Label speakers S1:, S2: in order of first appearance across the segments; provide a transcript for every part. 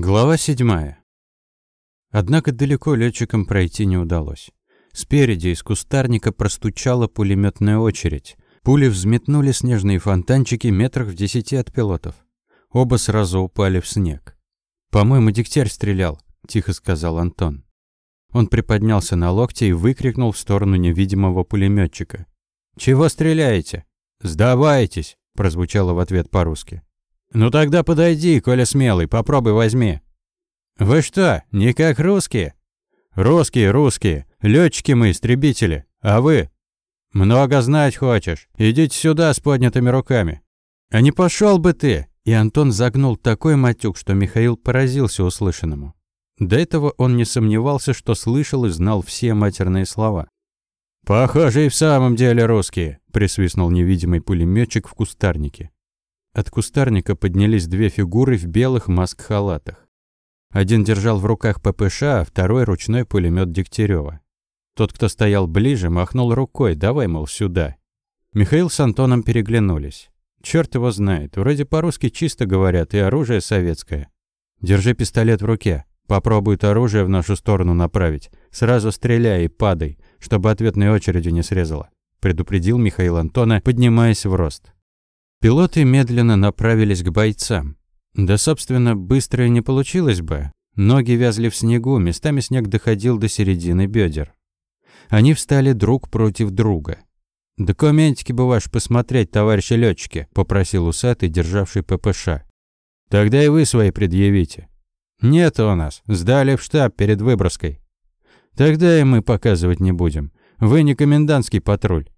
S1: Глава седьмая. Однако далеко летчикам пройти не удалось. Спереди из кустарника простучала пулеметная очередь. Пули взметнули снежные фонтанчики метрах в десяти от пилотов. Оба сразу упали в снег. «По-моему, дегтярь стрелял», – тихо сказал Антон. Он приподнялся на локте и выкрикнул в сторону невидимого пулеметчика. «Чего стреляете?» «Сдавайтесь!» – прозвучало в ответ по-русски. «Ну тогда подойди, Коля смелый, попробуй возьми». «Вы что, не как русские?» «Русские, русские. Летчики мы, истребители. А вы?» «Много знать хочешь. Идите сюда с поднятыми руками». «А не пошел бы ты!» И Антон загнул такой матюк, что Михаил поразился услышанному. До этого он не сомневался, что слышал и знал все матерные слова. «Похоже, и в самом деле русские», – присвистнул невидимый пулеметчик в кустарнике. От кустарника поднялись две фигуры в белых маск-халатах. Один держал в руках ППШ, а второй – ручной пулемет Дегтярева. Тот, кто стоял ближе, махнул рукой, давай, мол, сюда. Михаил с Антоном переглянулись. Черт его знает, вроде по-русски чисто говорят, и оружие советское. Держи пистолет в руке. Попробует оружие в нашу сторону направить. Сразу стреляй и падай, чтобы ответной очередью не срезало. Предупредил Михаил Антона, поднимаясь в рост. Пилоты медленно направились к бойцам. Да, собственно, быстро и не получилось бы. Ноги вязли в снегу, местами снег доходил до середины бедер. Они встали друг против друга. «Документики бы ваши посмотреть, товарищи летчики, попросил усатый, державший ППШ. «Тогда и вы свои предъявите». «Нет у нас. Сдали в штаб перед выброской». «Тогда и мы показывать не будем. Вы не комендантский патруль.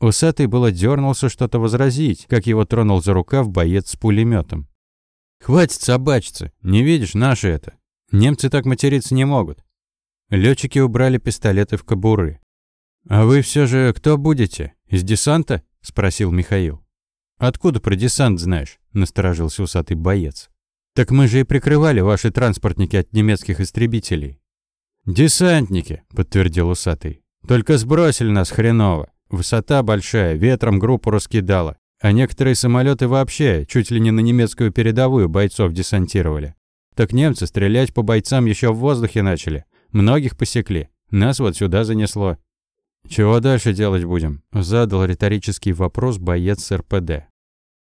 S1: Усатый было дернулся что-то возразить, как его тронул за рукав боец с пулеметом. «Хватит собачиться! Не видишь, наши это! Немцы так материться не могут!» Летчики убрали пистолеты в кобуры. «А вы все же кто будете? Из десанта?» – спросил Михаил. «Откуда про десант знаешь?» – насторожился усатый боец. «Так мы же и прикрывали ваши транспортники от немецких истребителей». «Десантники», – подтвердил усатый. «Только сбросили нас хреново. Высота большая, ветром группу раскидала. А некоторые самолеты вообще чуть ли не на немецкую передовую бойцов десантировали. Так немцы стрелять по бойцам еще в воздухе начали. Многих посекли. Нас вот сюда занесло. «Чего дальше делать будем?» – задал риторический вопрос боец РПД.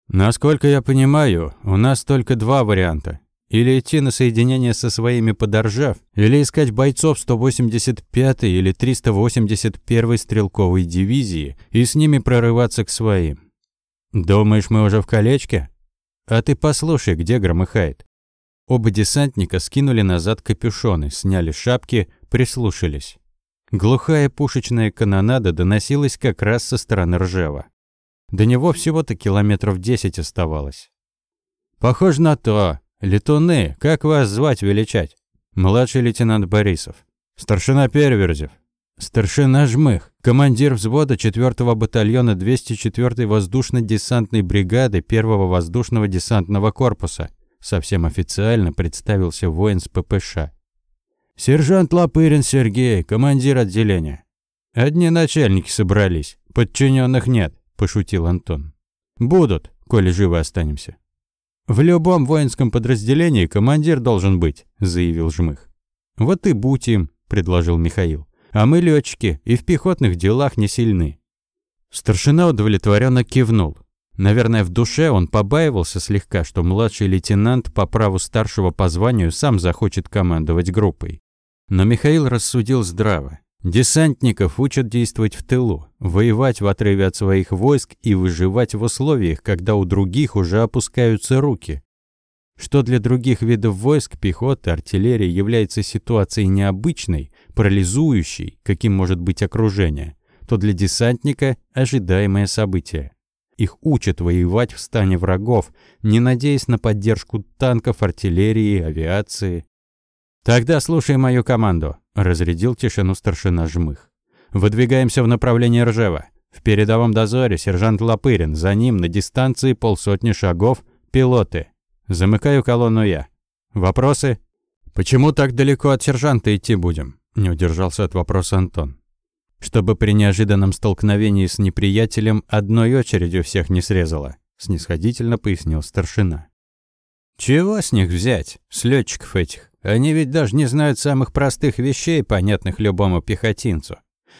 S1: «Насколько я понимаю, у нас только два варианта. Или идти на соединение со своими подоржав, или искать бойцов 185-й или 381-й стрелковой дивизии и с ними прорываться к своим. Думаешь, мы уже в колечке? А ты послушай, где громыхает. Оба десантника скинули назад капюшоны, сняли шапки, прислушались. Глухая пушечная канонада доносилась как раз со стороны Ржева. До него всего-то километров десять оставалось. «Похоже на то», «Летуны, как вас звать величать?» «Младший лейтенант Борисов». «Старшина Перверзев». «Старшина Жмых, командир взвода 4-го батальона 204-й воздушно-десантной бригады 1-го воздушного десантного корпуса», совсем официально представился воин с ППШ. «Сержант Лопырин Сергей, командир отделения». «Одни начальники собрались, подчиненных нет», – пошутил Антон. «Будут, коли живы останемся». «В любом воинском подразделении командир должен быть», – заявил Жмых. «Вот и будь им», – предложил Михаил. «А мы летчики и в пехотных делах не сильны». Старшина удовлетворенно кивнул. Наверное, в душе он побаивался слегка, что младший лейтенант по праву старшего по званию сам захочет командовать группой. Но Михаил рассудил здраво. Десантников учат действовать в тылу, воевать в отрыве от своих войск и выживать в условиях, когда у других уже опускаются руки. Что для других видов войск, пехоты, артиллерии является ситуацией необычной, парализующей, каким может быть окружение, то для десантника – ожидаемое событие. Их учат воевать в стане врагов, не надеясь на поддержку танков, артиллерии, авиации. «Тогда слушай мою команду», – разрядил тишину старшина Жмых. «Выдвигаемся в направлении Ржева. В передовом дозоре сержант Лопырин, за ним на дистанции полсотни шагов пилоты. Замыкаю колонну я. Вопросы? Почему так далеко от сержанта идти будем? Не удержался от вопроса Антон. Чтобы при неожиданном столкновении с неприятелем одной очередью всех не срезало, снисходительно пояснил старшина. Чего с них взять, с летчиков этих? Они ведь даже не знают самых простых вещей, понятных любому пехотинцу.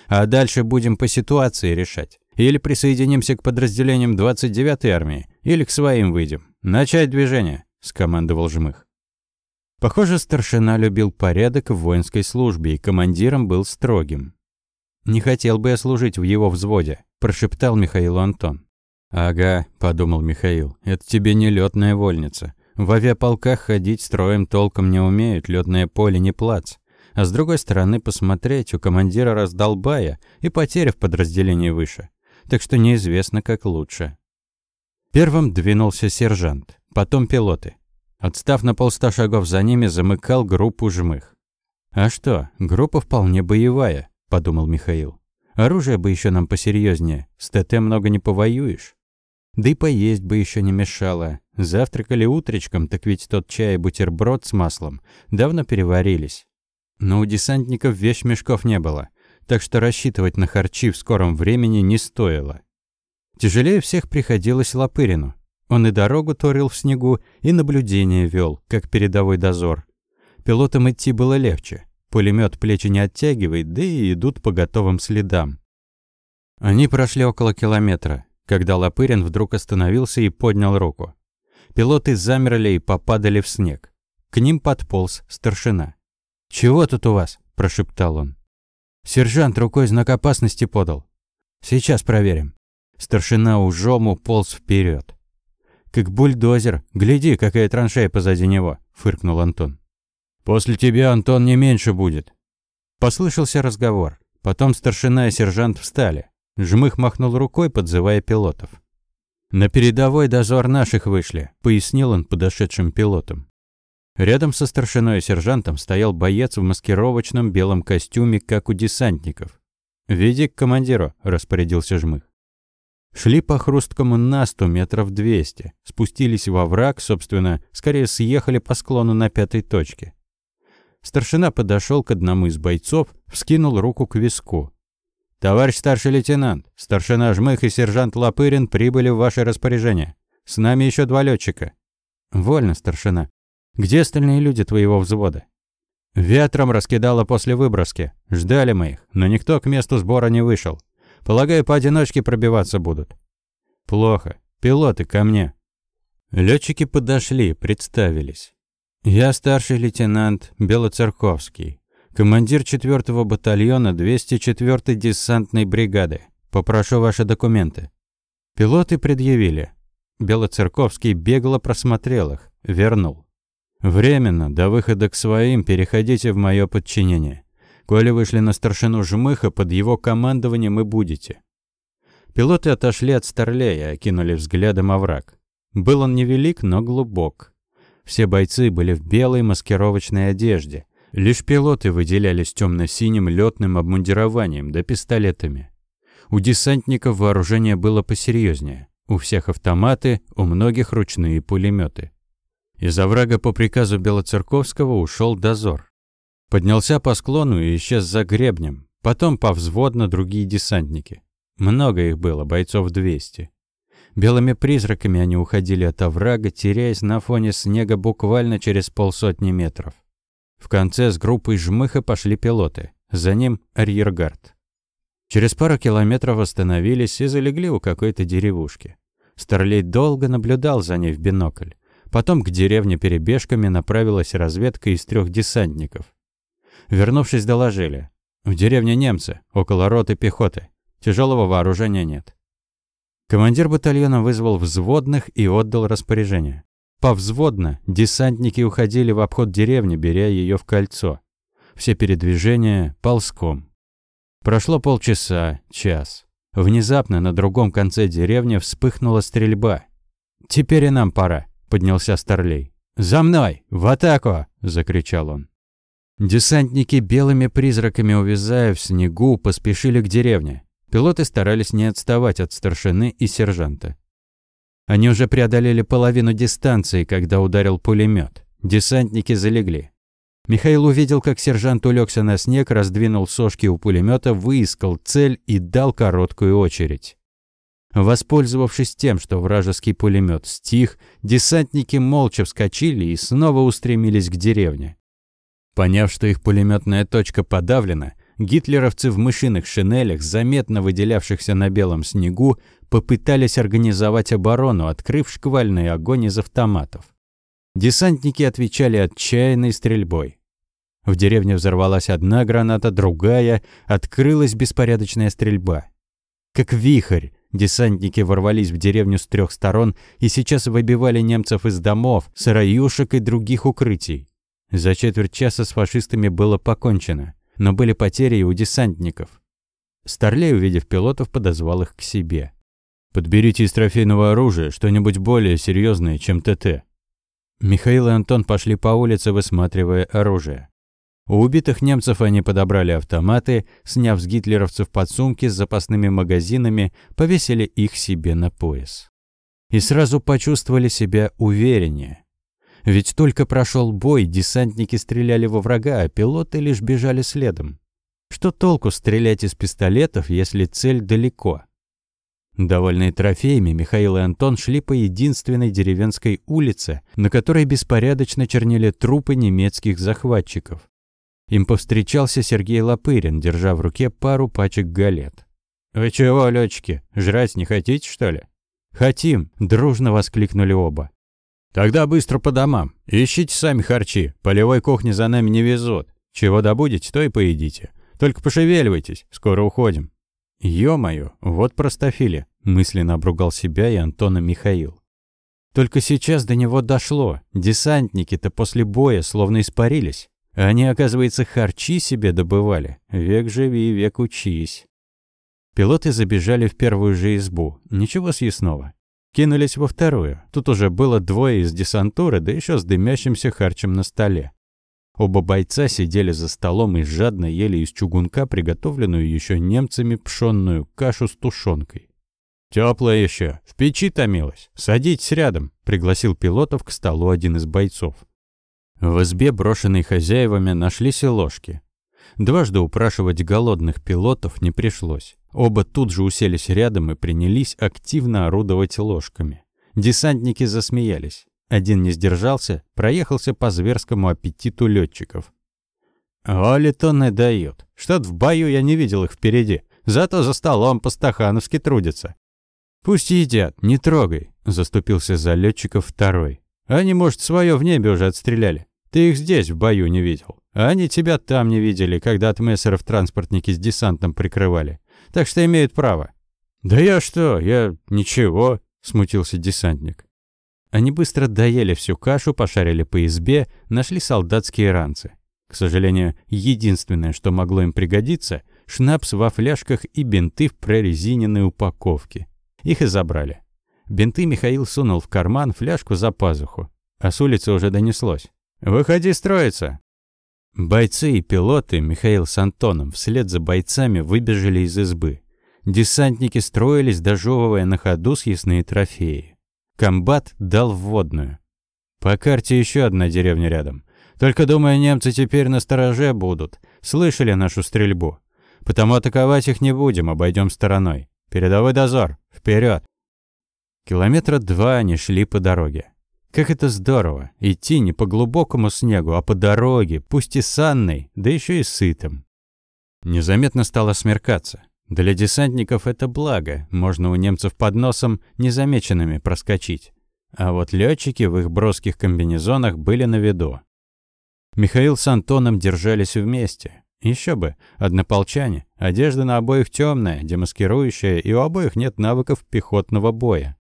S1: А дальше будем по ситуации решать. Или присоединимся к подразделениям 29-й армии, или к своим выйдем. Начать движение, скомандовал Жмых. Похоже, старшина любил порядок в воинской службе и командиром был строгим. «Не хотел бы я служить в его взводе», – прошептал Михаил Антон. «Ага», – подумал Михаил, – «это тебе не летная вольница. В авиаполках ходить строем толком не умеют, летное поле не плац. А с другой стороны, посмотреть, у командира раздолбая и потеря в подразделении выше. Так что неизвестно, как лучше». Первым двинулся сержант, потом пилоты. Отстав на полста шагов за ними, замыкал группу жмых. «А что, группа вполне боевая», – подумал Михаил. «Оружие бы еще нам посерьезнее. С ТТ много не повоюешь. Да и поесть бы еще не мешало. Завтракали утречком, так ведь тот чай и бутерброд с маслом давно переварились. Но у десантников вещмешков не было, так что рассчитывать на харчи в скором времени не стоило. Тяжелее всех приходилось Лопырину. Он и дорогу торил в снегу, и наблюдение вел, как передовой дозор. Пилотам идти было легче. Пулемет плечи не оттягивает, да и идут по готовым следам. Они прошли около километра, когда Лопырин вдруг остановился и поднял руку. Пилоты замерли и попадали в снег. К ним подполз старшина. «Чего тут у вас?» – прошептал он. Сержант рукой знак опасности подал. «Сейчас проверим». Старшина ужом уполз вперед. «Как бульдозер. Гляди, какая траншея позади него», — фыркнул Антон. «После тебя, Антон, не меньше будет». Послышался разговор. Потом старшина и сержант встали. Жмых махнул рукой, подзывая пилотов. «На передовой дозор наших вышли», — пояснил он подошедшим пилотам. Рядом со старшиной и сержантом стоял боец в маскировочном белом костюме, как у десантников. «Веди к командиру», — распорядился Жмых. Шли по хрусткому насту метров двести, спустились во враг, собственно, скорее съехали по склону на пятой точке. Старшина подошел к одному из бойцов, вскинул руку к виску. «Товарищ старший лейтенант, старшина Жмых и сержант Лопырин прибыли в ваше распоряжение. С нами еще два летчика. «Вольно, старшина. Где остальные люди твоего взвода?» «Ветром раскидало после выброски. Ждали мы их, но никто к месту сбора не вышел. Полагаю, поодиночке пробиваться будут. Плохо. Пилоты ко мне. Летчики подошли, представились. Я старший лейтенант Белоцерковский, командир 4-го батальона 204-й десантной бригады. Попрошу ваши документы. Пилоты предъявили. Белоцерковский бегло просмотрел их, вернул. Временно, до выхода к своим, переходите в мое подчинение. Коли вышли на старшину Жмыха, под его командованием и будете. Пилоты отошли от Старлея, окинули взглядом овраг. Был он невелик, но глубок. Все бойцы были в белой маскировочной одежде. Лишь пилоты выделялись темно-синим летным обмундированием да пистолетами. У десантников вооружение было посерьезнее. У всех автоматы, у многих ручные пулеметы. Из оврага по приказу Белоцерковского ушел дозор. Поднялся по склону и исчез за гребнем. Потом повзводно другие десантники. Много их было, бойцов 200. Белыми призраками они уходили от оврага, теряясь на фоне снега буквально через полсотни метров. В конце с группой жмыха пошли пилоты. За ним арьергард. Через пару километров остановились и залегли у какой-то деревушки. Старлей долго наблюдал за ней в бинокль. Потом к деревне перебежками направилась разведка из трех десантников. Вернувшись, доложили. В деревне немцы, около роты пехоты. Тяжелого вооружения нет. Командир батальона вызвал взводных и отдал распоряжение. Повзводно десантники уходили в обход деревни, беря ее в кольцо. Все передвижения ползком. Прошло полчаса, час. Внезапно на другом конце деревни вспыхнула стрельба. «Теперь и нам пора», — поднялся Старлей. «За мной! В атаку!» — закричал он. Десантники белыми призраками, увязая в снегу, поспешили к деревне. Пилоты старались не отставать от старшины и сержанта. Они уже преодолели половину дистанции, когда ударил пулемет. Десантники залегли. Михаил увидел, как сержант улегся на снег, раздвинул сошки у пулемета, выискал цель и дал короткую очередь. Воспользовавшись тем, что вражеский пулемет стих, десантники молча вскочили и снова устремились к деревне. Поняв, что их пулеметная точка подавлена, гитлеровцы в мышиных шинелях, заметно выделявшихся на белом снегу, попытались организовать оборону, открыв шквальный огонь из автоматов. Десантники отвечали отчаянной стрельбой. В деревне взорвалась одна граната, другая, открылась беспорядочная стрельба. Как вихрь, десантники ворвались в деревню с трех сторон и сейчас выбивали немцев из домов, сыроюшек и других укрытий. За четверть часа с фашистами было покончено, но были потери и у десантников. Старлей, увидев пилотов, подозвал их к себе. «Подберите из трофейного оружия что-нибудь более серьезное, чем ТТ». Михаил и Антон пошли по улице, высматривая оружие. У убитых немцев они подобрали автоматы, сняв с гитлеровцев подсумки с запасными магазинами, повесили их себе на пояс. И сразу почувствовали себя увереннее. Ведь только прошел бой, десантники стреляли во врага, а пилоты лишь бежали следом. Что толку стрелять из пистолетов, если цель далеко? Довольные трофеями, Михаил и Антон шли по единственной деревенской улице, на которой беспорядочно чернели трупы немецких захватчиков. Им повстречался Сергей Лопырин, держа в руке пару пачек галет. «Вы чего, летчики, жрать не хотите, что ли?» «Хотим!» – дружно воскликнули оба. Тогда быстро по домам. Ищите сами харчи. Полевой кухни за нами не везут. Чего добудете, то и поедите. Только пошевеливайтесь, скоро уходим. Ё-моё, вот простофили, мысленно обругал себя и Антона Михаил. Только сейчас до него дошло. Десантники-то после боя словно испарились. Они, оказывается, харчи себе добывали. Век живи, век учись. Пилоты забежали в первую же избу. Ничего съестного. Кинулись во вторую. Тут уже было двое из десантуры, да еще с дымящимся харчем на столе. Оба бойца сидели за столом и жадно ели из чугунка приготовленную еще немцами пшенную кашу с тушенкой. «Тёплая еще, в печи томилась. Садитесь рядом», — пригласил пилотов к столу один из бойцов. В избе, брошенной хозяевами, нашлись и ложки. Дважды упрашивать голодных пилотов не пришлось. Оба тут же уселись рядом и принялись активно орудовать ложками. Десантники засмеялись. Один не сдержался, проехался по зверскому аппетиту летчиков. «Олитоны дают. Что-то в бою я не видел их впереди. Зато за столом по-стахановски трудятся». «Пусть едят, не трогай», — заступился за летчиков второй. «Они, может, свое в небе уже отстреляли. Ты их здесь в бою не видел. А они тебя там не видели, когда от мессеров транспортники с десантом прикрывали. Так что имеют право». «Да я что? Я ничего», — смутился десантник. Они быстро доели всю кашу, пошарили по избе, нашли солдатские ранцы. К сожалению, единственное, что могло им пригодиться — шнапс во фляжках и бинты в прорезиненной упаковке. Их и забрали. Бинты Михаил сунул в карман, фляжку за пазуху. А с улицы уже донеслось. «Выходи строиться!» Бойцы и пилоты Михаил с Антоном вслед за бойцами выбежали из избы. Десантники строились, дожевывая на ходу съестные трофеи. Комбат дал вводную. По карте еще одна деревня рядом. Только, думаю, немцы теперь на стороже будут. Слышали нашу стрельбу. Потому атаковать их не будем, обойдем стороной. Передовой дозор. Вперед! Километра два они шли по дороге. Как это здорово, идти не по глубокому снегу, а по дороге, пусть и санной, да еще и сытым. Незаметно стало смеркаться. Для десантников это благо, можно у немцев под носом незамеченными проскочить. А вот летчики в их броских комбинезонах были на виду. Михаил с Антоном держались вместе. Еще бы, однополчане, одежда на обоих темная, демаскирующая, и у обоих нет навыков пехотного боя.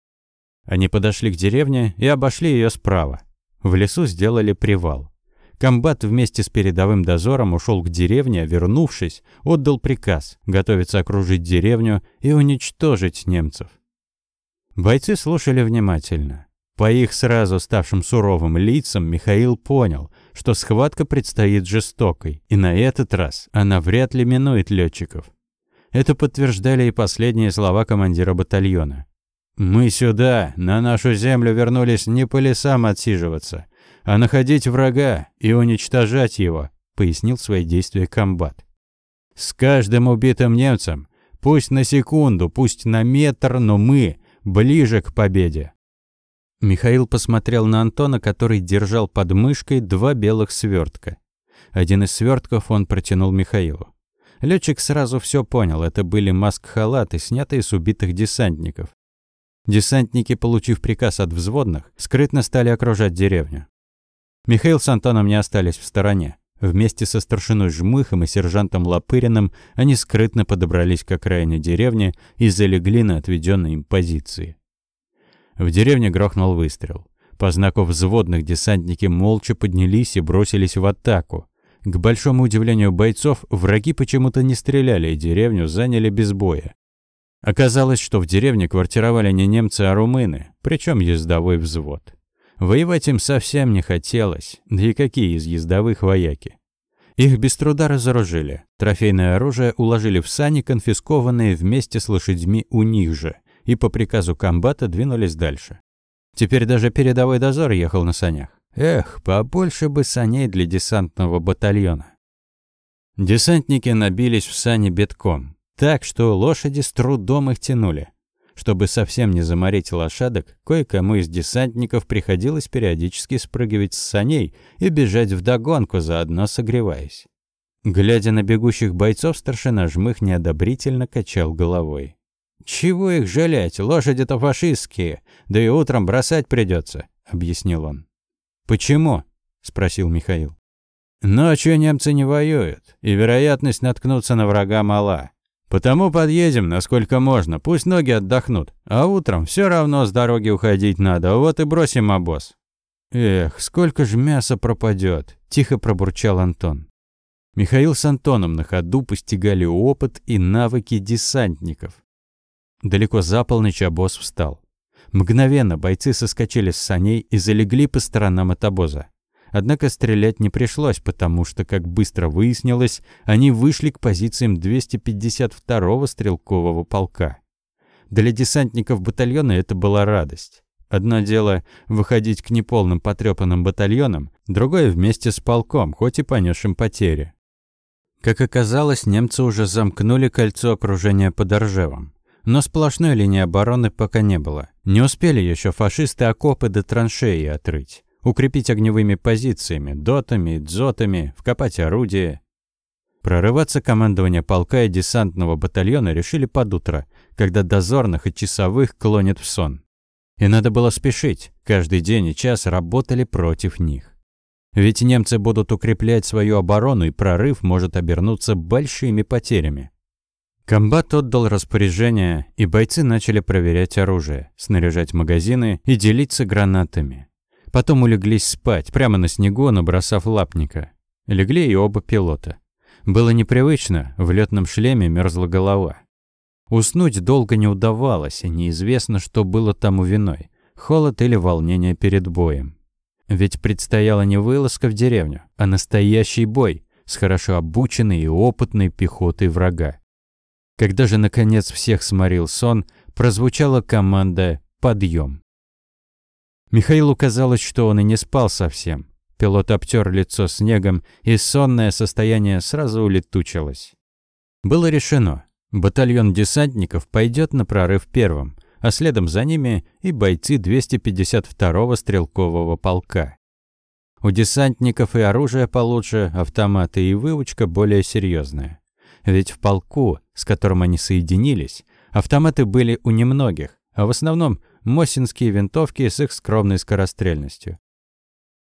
S1: Они подошли к деревне и обошли ее справа. В лесу сделали привал. Комбат вместе с передовым дозором ушел к деревне, вернувшись, отдал приказ готовиться окружить деревню и уничтожить немцев. Бойцы слушали внимательно. По их сразу ставшим суровым лицам Михаил понял, что схватка предстоит жестокой, и на этот раз она вряд ли минует летчиков. Это подтверждали и последние слова командира батальона. Мы сюда, на нашу землю, вернулись не по лесам отсиживаться, а находить врага и уничтожать его, пояснил свои действия комбат. С каждым убитым немцем Пусть на секунду, пусть на метр, но мы ближе к победе. Михаил посмотрел на Антона, который держал под мышкой два белых свертка. Один из свертков он протянул Михаилу. Летчик сразу все понял, это были маск-халаты, снятые с убитых десантников. Десантники, получив приказ от взводных, скрытно стали окружать деревню. Михаил с Антоном не остались в стороне. Вместе со старшиной Жмыхом и сержантом Лопыриным они скрытно подобрались к окраине деревни и залегли на отведенной им позиции. В деревне грохнул выстрел. По знаку взводных десантники молча поднялись и бросились в атаку. К большому удивлению бойцов, враги почему-то не стреляли и деревню заняли без боя. Оказалось, что в деревне квартировали не немцы, а румыны, причем ездовой взвод. Воевать им совсем не хотелось, да и какие из ездовых вояки. Их без труда разоружили. Трофейное оружие уложили в сани, конфискованные вместе с лошадьми у них же, и по приказу комбата двинулись дальше. Теперь даже передовой дозор ехал на санях. Эх, побольше бы саней для десантного батальона. Десантники набились в сани битком, так что лошади с трудом их тянули. Чтобы совсем не заморить лошадок, кое-кому из десантников приходилось периодически спрыгивать с саней и бежать вдогонку, заодно согреваясь. Глядя на бегущих бойцов, старшина Жмых неодобрительно качал головой. «Чего их жалеть? Лошади-то фашистские, да и утром бросать придется», — объяснил он. «Почему?» — спросил Михаил. «Ночью немцы не воюют, и вероятность наткнуться на врага мала. Потому подъедем, насколько можно, пусть ноги отдохнут. А утром все равно с дороги уходить надо, вот и бросим обоз». «Эх, сколько ж мяса пропадет», – тихо пробурчал Антон. Михаил с Антоном на ходу постигали опыт и навыки десантников. Далеко за полночь обоз встал. Мгновенно бойцы соскочили с саней и залегли по сторонам от обоза. Однако стрелять не пришлось, потому что, как быстро выяснилось, они вышли к позициям 252-го стрелкового полка. Для десантников батальона это была радость. Одно дело выходить к неполным потрепанным батальонам, другое вместе с полком, хоть и понесшим потери. Как оказалось, немцы уже замкнули кольцо окружения под Ржевом. Но сплошной линии обороны пока не было. Не успели еще фашисты окопы до траншеи отрыть укрепить огневыми позициями, дотами, дзотами, вкопать орудия. Прорываться командование полка и десантного батальона решили под утро, когда дозорных и часовых клонят в сон. И надо было спешить, каждый день и час работали против них. Ведь немцы будут укреплять свою оборону, и прорыв может обернуться большими потерями. Комбат отдал распоряжение, и бойцы начали проверять оружие, снаряжать магазины и делиться гранатами. Потом улеглись спать, прямо на снегу, набросав лапника. Легли и оба пилота. Было непривычно, в летном шлеме мерзла голова. Уснуть долго не удавалось, и неизвестно, что было тому виной – холод или волнение перед боем. Ведь предстояла не вылазка в деревню, а настоящий бой с хорошо обученной и опытной пехотой врага. Когда же, наконец, всех сморил сон, прозвучала команда «Подъем». Михаилу казалось, что он и не спал совсем. Пилот обтер лицо снегом, и сонное состояние сразу улетучилось. Было решено. Батальон десантников пойдет на прорыв первым, а следом за ними и бойцы 252-го стрелкового полка. У десантников и оружие получше, автоматы и выучка более серьезная. Ведь в полку, с которым они соединились, автоматы были у немногих, а в основном мосинские винтовки с их скромной скорострельностью.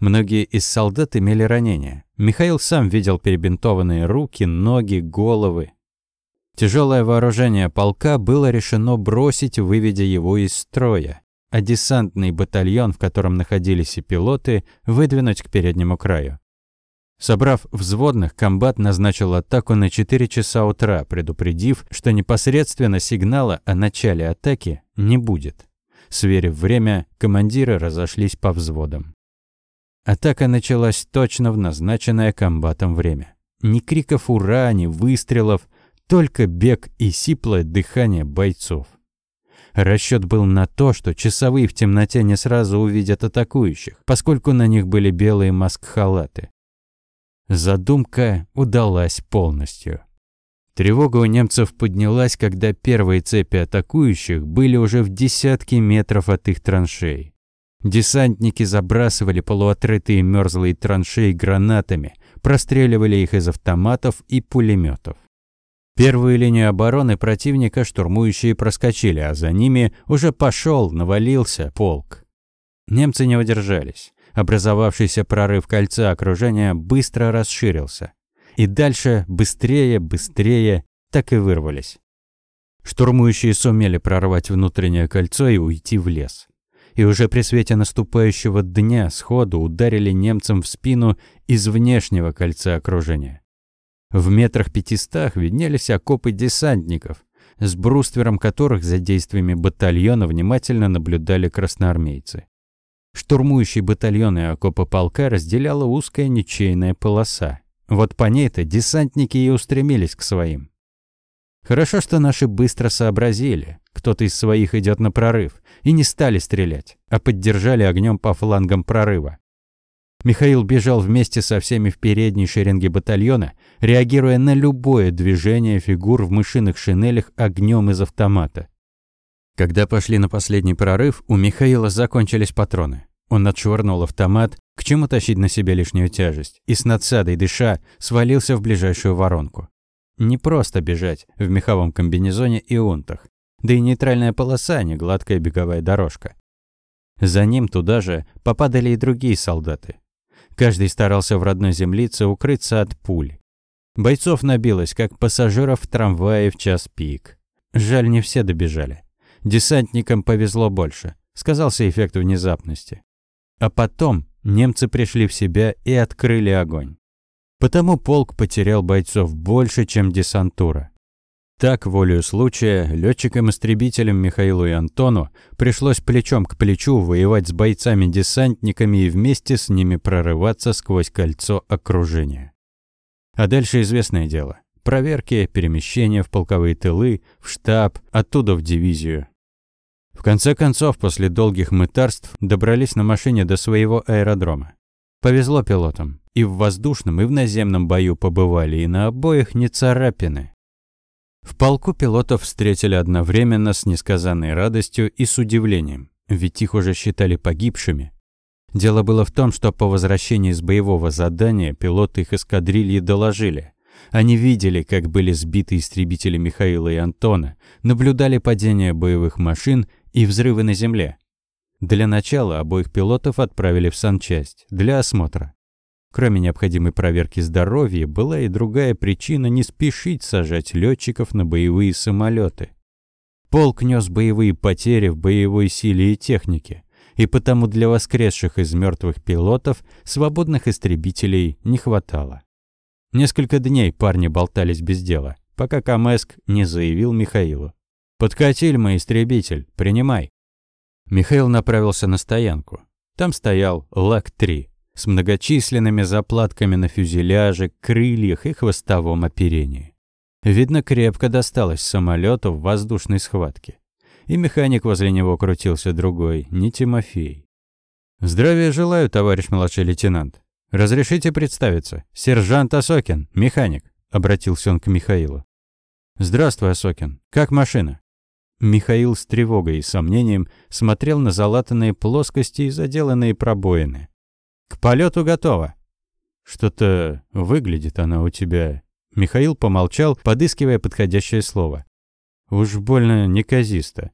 S1: Многие из солдат имели ранения. Михаил сам видел перебинтованные руки, ноги, головы. Тяжелое вооружение полка было решено бросить, выведя его из строя, а десантный батальон, в котором находились и пилоты, выдвинуть к переднему краю. Собрав взводных, комбат назначил атаку на 4 часа утра, предупредив, что непосредственно сигнала о начале атаки не будет. Сверив время, командиры разошлись по взводам. Атака началась точно в назначенное комбатом время. Ни криков «Ура!», ни выстрелов, только бег и сиплое дыхание бойцов. Расчет был на то, что часовые в темноте не сразу увидят атакующих, поскольку на них были белые маск-халаты. Задумка удалась полностью. Тревога у немцев поднялась, когда первые цепи атакующих были уже в десятки метров от их траншей. Десантники забрасывали полуотрытые мерзлые траншеи гранатами, простреливали их из автоматов и пулеметов. Первую линию обороны противника штурмующие проскочили, а за ними уже пошел, навалился полк. Немцы не удержались. Образовавшийся прорыв кольца окружения быстро расширился. И дальше быстрее, быстрее так и вырвались. Штурмующие сумели прорвать внутреннее кольцо и уйти в лес. И уже при свете наступающего дня сходу ударили немцам в спину из внешнего кольца окружения. В метрах пятистах виднелись окопы десантников, с бруствером которых за действиями батальона внимательно наблюдали красноармейцы. Штурмующий батальон и окопы полка разделяла узкая ничейная полоса. Вот по ней-то десантники и устремились к своим. Хорошо, что наши быстро сообразили, кто-то из своих идет на прорыв, и не стали стрелять, а поддержали огнем по флангам прорыва. Михаил бежал вместе со всеми в передней шеренге батальона, реагируя на любое движение фигур в мышиных шинелях огнем из автомата. Когда пошли на последний прорыв, у Михаила закончились патроны. Он отшвырнул автомат, к чему тащить на себе лишнюю тяжесть, и с надсадой дыша свалился в ближайшую воронку. Не просто бежать в меховом комбинезоне и унтах, да и нейтральная полоса, не гладкая беговая дорожка. За ним туда же попадали и другие солдаты, Каждый старался в родной землице укрыться от пуль. Бойцов набилось, как пассажиров в трамвае в час пик. Жаль, не все добежали. Десантникам повезло больше. Сказался эффект внезапности. А потом немцы пришли в себя и открыли огонь. Потому полк потерял бойцов больше, чем десантура. Так, волею случая, летчикам-истребителям Михаилу и Антону пришлось плечом к плечу воевать с бойцами-десантниками и вместе с ними прорываться сквозь кольцо окружения. А дальше известное дело. Проверки, перемещения в полковые тылы, в штаб, оттуда в дивизию. Конце концов, после долгих мытарств, добрались на машине до своего аэродрома. Повезло пилотам. И в воздушном, и в наземном бою побывали, и на обоих не царапины. В полку пилотов встретили одновременно с несказанной радостью и с удивлением, ведь их уже считали погибшими. Дело было в том, что по возвращении с боевого задания пилоты их эскадрильи доложили. Они видели, как были сбиты истребители Михаила и Антона, наблюдали падение боевых машин и взрывы на земле. Для начала обоих пилотов отправили в санчасть для осмотра. Кроме необходимой проверки здоровья, была и другая причина не спешить сажать летчиков на боевые самолеты. Полк нес боевые потери в боевой силе и технике, и потому для воскресших из мертвых пилотов свободных истребителей не хватало. Несколько дней парни болтались без дела, пока Камеск не заявил Михаилу. «Подкатиль мой истребитель, принимай». Михаил направился на стоянку. Там стоял ЛАК-3 с многочисленными заплатками на фюзеляже, крыльях и хвостовом оперении. Видно, крепко досталось самолету в воздушной схватке. И механик возле него крутился другой, не Тимофей. «Здравия желаю, товарищ младший лейтенант. Разрешите представиться? Сержант Осокин, механик», — обратился он к Михаилу. «Здравствуй, Осокин. Как машина?» Михаил с тревогой и сомнением смотрел на залатанные плоскости и заделанные пробоины. К полету готова. Что-то выглядит она у тебя. Михаил помолчал, подыскивая подходящее слово. Уж больно неказисто.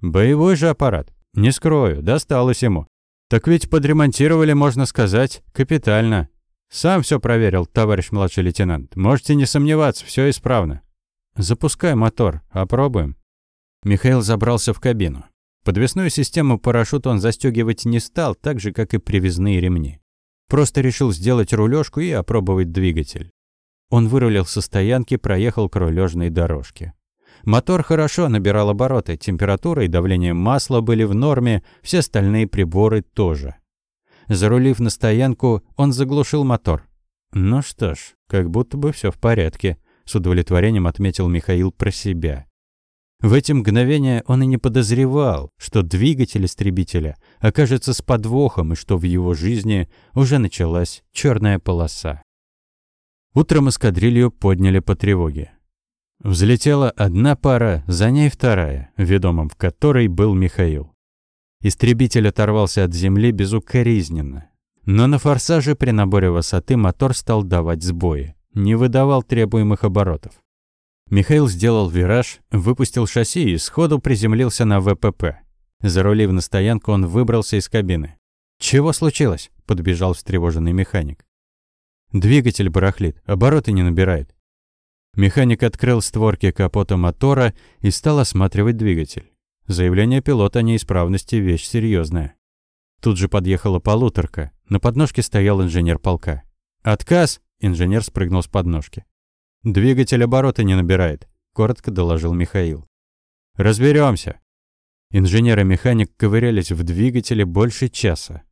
S1: Боевой же аппарат. Не скрою, досталось ему. Так ведь подремонтировали, можно сказать, капитально. Сам все проверил, товарищ младший лейтенант. Можете не сомневаться, все исправно. Запускай мотор, опробуем. Михаил забрался в кабину. Подвесную систему парашют он застегивать не стал, так же, как и привязные ремни. Просто решил сделать рулежку и опробовать двигатель. Он вырулил со стоянки, проехал к рулежной дорожке. Мотор хорошо набирал обороты, температура и давление масла были в норме, все остальные приборы тоже. Зарулив на стоянку, он заглушил мотор. Ну что ж, как будто бы все в порядке, с удовлетворением отметил Михаил про себя. В эти мгновения он и не подозревал, что двигатель истребителя окажется с подвохом и что в его жизни уже началась черная полоса. Утром эскадрилью подняли по тревоге. Взлетела одна пара, за ней вторая, ведомым в которой был Михаил. Истребитель оторвался от земли безукоризненно. Но на форсаже при наборе высоты мотор стал давать сбои, не выдавал требуемых оборотов. Михаил сделал вираж, выпустил шасси и сходу приземлился на ВПП. Зарулив на стоянку, он выбрался из кабины. «Чего случилось?» – подбежал встревоженный механик. «Двигатель барахлит, обороты не набирает». Механик открыл створки капота мотора и стал осматривать двигатель. Заявление пилота о неисправности – вещь серьезная. Тут же подъехала полуторка. На подножке стоял инженер полка. «Отказ!» – инженер спрыгнул с подножки. «Двигатель обороты не набирает», – коротко доложил Михаил. Разберемся. Инженер и механик ковырялись в двигателе больше часа.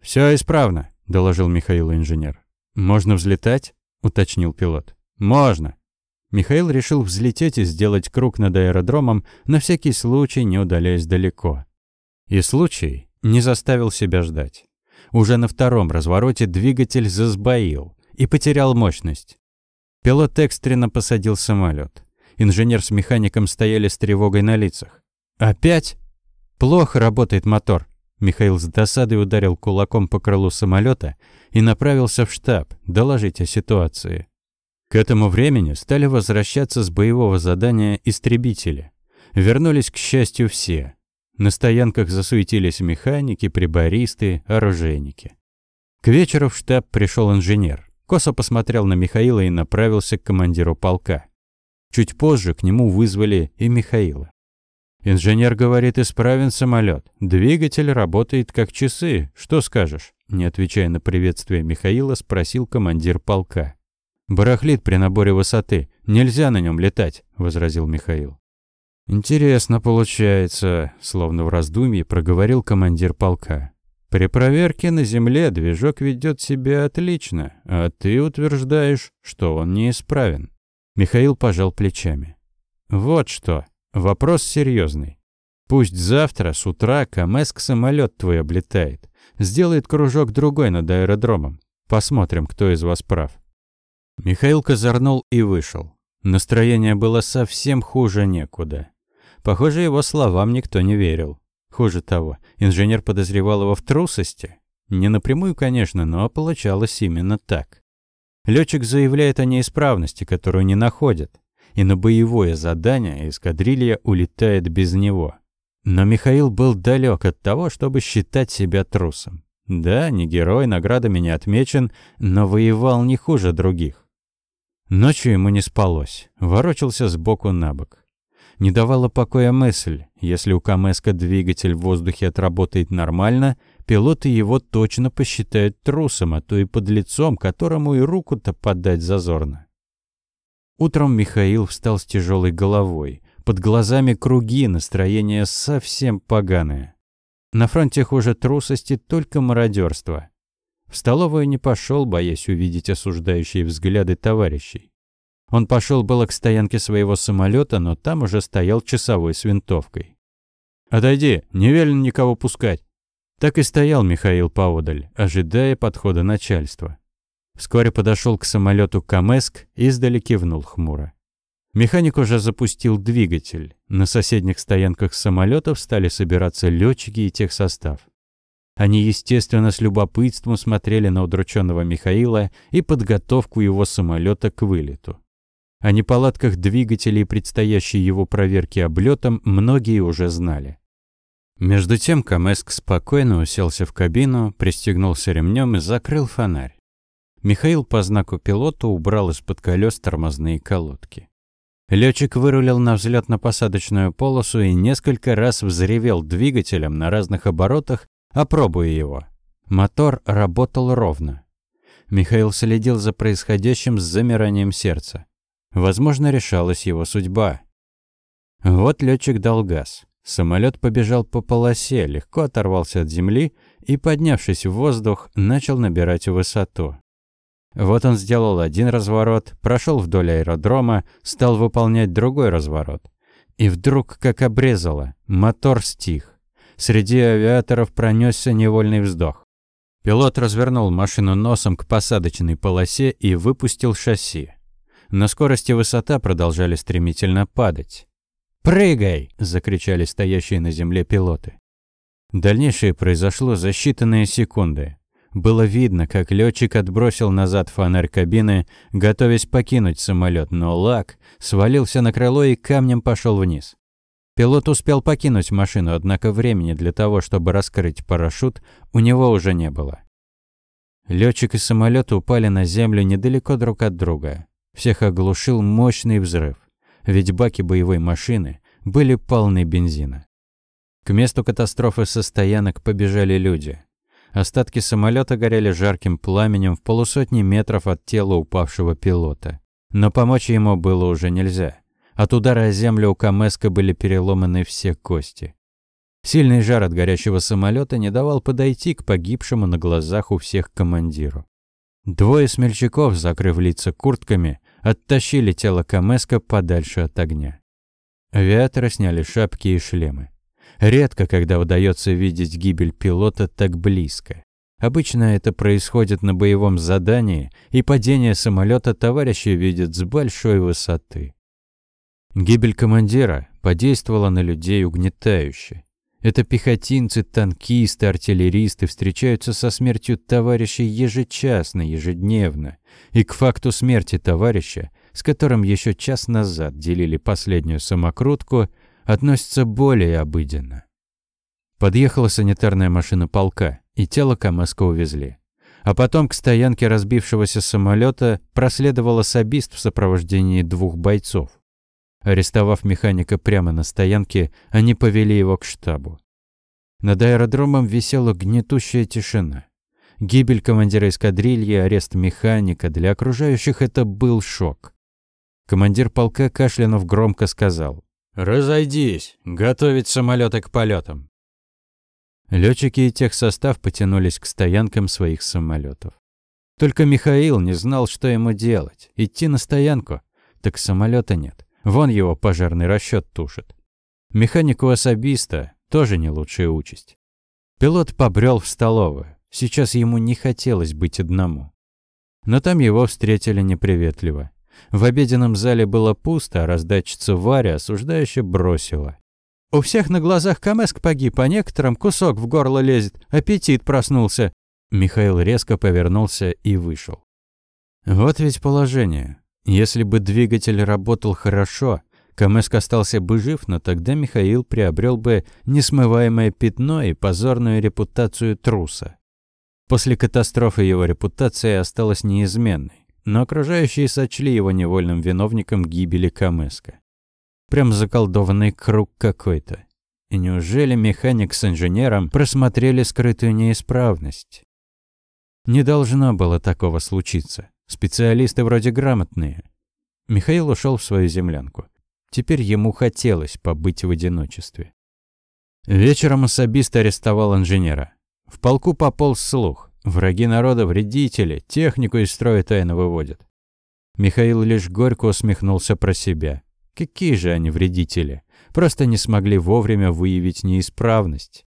S1: Все исправно», – доложил Михаил инженер. «Можно взлетать?» – уточнил пилот. «Можно». Михаил решил взлететь и сделать круг над аэродромом, на всякий случай не удаляясь далеко. И случай не заставил себя ждать. Уже на втором развороте двигатель засбоил и потерял мощность. Пилот экстренно посадил самолет. Инженер с механиком стояли с тревогой на лицах. «Опять?» «Плохо работает мотор». Михаил с досадой ударил кулаком по крылу самолета и направился в штаб доложить о ситуации. К этому времени стали возвращаться с боевого задания истребители. Вернулись, к счастью, все. На стоянках засуетились механики, прибористы, оружейники. К вечеру в штаб пришел инженер. Косо посмотрел на Михаила и направился к командиру полка. Чуть позже к нему вызвали и Михаила. «Инженер говорит, исправен самолет. Двигатель работает как часы. Что скажешь?» Не отвечая на приветствие Михаила, спросил командир полка. «Барахлит при наборе высоты. Нельзя на нем летать», — возразил Михаил. «Интересно получается», — словно в раздумье проговорил командир полка. При проверке на Земле движок ведет себя отлично, а ты утверждаешь, что он неисправен. Михаил пожал плечами. Вот что. Вопрос серьезный. Пусть завтра с утра Камэск самолет твой облетает. Сделает кружок другой над аэродромом. Посмотрим, кто из вас прав. Михаил козырнул и вышел. Настроение было совсем хуже некуда. Похоже, его словам никто не верил. Хуже того, инженер подозревал его в трусости. Не напрямую, конечно, но получалось именно так. Летчик заявляет о неисправности, которую не находит, и на боевое задание эскадрилья улетает без него. Но Михаил был далек от того, чтобы считать себя трусом. Да, не герой, наградами не отмечен, но воевал не хуже других. Ночью ему не спалось, ворочался с боку на бок. Не давала покоя мысль, если у Камеска двигатель в воздухе отработает нормально, пилоты его точно посчитают трусом, а то и под лицом, которому и руку-то подать зазорно. Утром Михаил встал с тяжелой головой. Под глазами круги, настроение совсем поганое. На фронте хуже трусости только мародерство. В столовую не пошел, боясь увидеть осуждающие взгляды товарищей. Он пошел было к стоянке своего самолета, но там уже стоял часовой с винтовкой. «Отойди, не велено никого пускать!» Так и стоял Михаил поодаль, ожидая подхода начальства. Вскоре подошел к самолету Камеск и издали кивнул хмуро. Механик уже запустил двигатель. На соседних стоянках самолетов стали собираться летчики и техсостав. Они, естественно, с любопытством смотрели на удрученного Михаила и подготовку его самолета к вылету. О неполадках двигателей и предстоящей его проверке облетом многие уже знали. Между тем Камеск спокойно уселся в кабину, пристегнулся ремнем и закрыл фонарь. Михаил по знаку пилота убрал из-под колес тормозные колодки. Летчик вырулил на взлетно-посадочную полосу и несколько раз взревел двигателем на разных оборотах, опробуя его. Мотор работал ровно. Михаил следил за происходящим с замиранием сердца. Возможно, решалась его судьба. Вот летчик дал газ. Самолет побежал по полосе, легко оторвался от земли и, поднявшись в воздух, начал набирать высоту. Вот он сделал один разворот, прошел вдоль аэродрома, стал выполнять другой разворот. И вдруг, как обрезало, мотор стих. Среди авиаторов пронесся невольный вздох. Пилот развернул машину носом к посадочной полосе и выпустил шасси. Но скорость и высота продолжали стремительно падать. «Прыгай!» – закричали стоящие на земле пилоты. Дальнейшее произошло за считанные секунды. Было видно, как летчик отбросил назад фонарь кабины, готовясь покинуть самолет, но лак свалился на крыло и камнем пошел вниз. Пилот успел покинуть машину, однако времени для того, чтобы раскрыть парашют, у него уже не было. Летчик и самолет упали на землю недалеко друг от друга. Всех оглушил мощный взрыв, ведь баки боевой машины были полны бензина. К месту катастрофы со стоянок побежали люди. Остатки самолета горели жарким пламенем в полусотни метров от тела упавшего пилота. Но помочь ему было уже нельзя. От удара о землю у Камеска были переломаны все кости. Сильный жар от горящего самолета не давал подойти к погибшему на глазах у всех командиру. Двое смельчаков, закрыв лица куртками, оттащили тело Камеска подальше от огня. Авиаторы сняли шапки и шлемы. Редко, когда удается видеть гибель пилота так близко. Обычно это происходит на боевом задании, и падение самолета товарищи видят с большой высоты. Гибель командира подействовала на людей угнетающе. Это пехотинцы, танкисты, артиллеристы встречаются со смертью товарищей ежечасно, ежедневно. И к факту смерти товарища, с которым еще час назад делили последнюю самокрутку, относится более обыденно. Подъехала санитарная машина полка, и тело Камаска увезли. А потом к стоянке разбившегося самолета проследовал особист в сопровождении двух бойцов. Арестовав механика прямо на стоянке, они повели его к штабу. Над аэродромом висела гнетущая тишина. Гибель командира эскадрильи, арест механика для окружающих это был шок. Командир полка Кашлянов громко сказал: «Разойдись! Готовить самолеты к полетам!» Летчики и техсостав потянулись к стоянкам своих самолетов. Только Михаил не знал, что ему делать. Идти на стоянку? Так самолета нет. Вон его пожарный расчет тушит. Механику особиста тоже не лучшая участь. Пилот побрел в столовую. Сейчас ему не хотелось быть одному. Но там его встретили неприветливо. В обеденном зале было пусто, а раздатчица Варя осуждающе бросила. «У всех на глазах Камеск погиб, а некоторым кусок в горло лезет. Аппетит проснулся». Михаил резко повернулся и вышел. Вот ведь положение. Если бы двигатель работал хорошо, Камеск остался бы жив, но тогда Михаил приобрел бы несмываемое пятно и позорную репутацию труса. После катастрофы его репутация осталась неизменной но окружающие сочли его невольным виновником гибели Камеска. Прям заколдованный круг какой-то. И неужели механик с инженером просмотрели скрытую неисправность? Не должно было такого случиться. Специалисты вроде грамотные. Михаил ушел в свою землянку. Теперь ему хотелось побыть в одиночестве. Вечером особист арестовал инженера. В полку пополз слух. Враги народа, вредители, технику из строя тайно выводят. Михаил лишь горько усмехнулся про себя. Какие же они вредители? Просто не смогли вовремя выявить неисправность.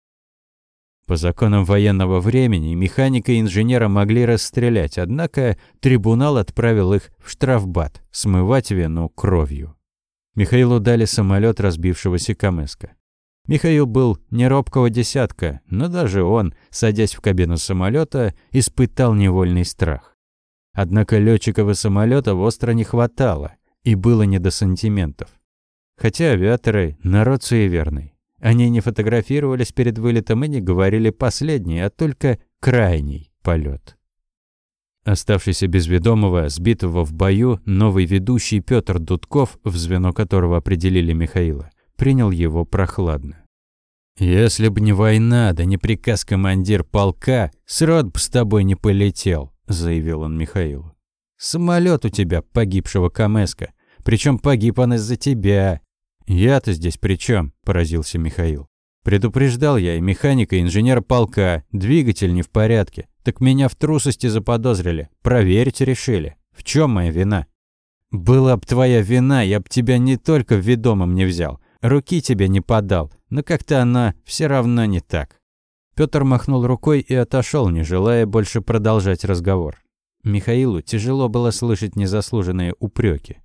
S1: По законам военного времени механика и инженера могли расстрелять, однако трибунал отправил их в штрафбат смывать вину кровью. Михаилу дали самолет разбившегося Камеска. Михаил был не робкого десятка, но даже он, садясь в кабину самолета, испытал невольный страх. Однако летчиков и самолетов остро не хватало, и было не до сантиментов. Хотя авиаторы – народ суеверный. Они не фотографировались перед вылетом и не говорили последний, а только крайний полет. Оставшийся без ведомого, сбитого в бою, новый ведущий Петр Дудков, в звено которого определили Михаила – принял его прохладно. «Если б не война, да не приказ командир полка, срод б с тобой не полетел», — заявил он Михаилу. «Самолет у тебя, погибшего Камеска. Причем погиб он из-за тебя». «Я-то здесь при чем? поразился Михаил. «Предупреждал я и механика, и инженера полка. Двигатель не в порядке. Так меня в трусости заподозрили. Проверить решили. В чем моя вина?» «Была б твоя вина, я б тебя не только в ведомом не взял, Руки тебе не подал, но как-то она все равно не так. Петр махнул рукой и отошел, не желая больше продолжать разговор. Михаилу тяжело было слышать незаслуженные упреки.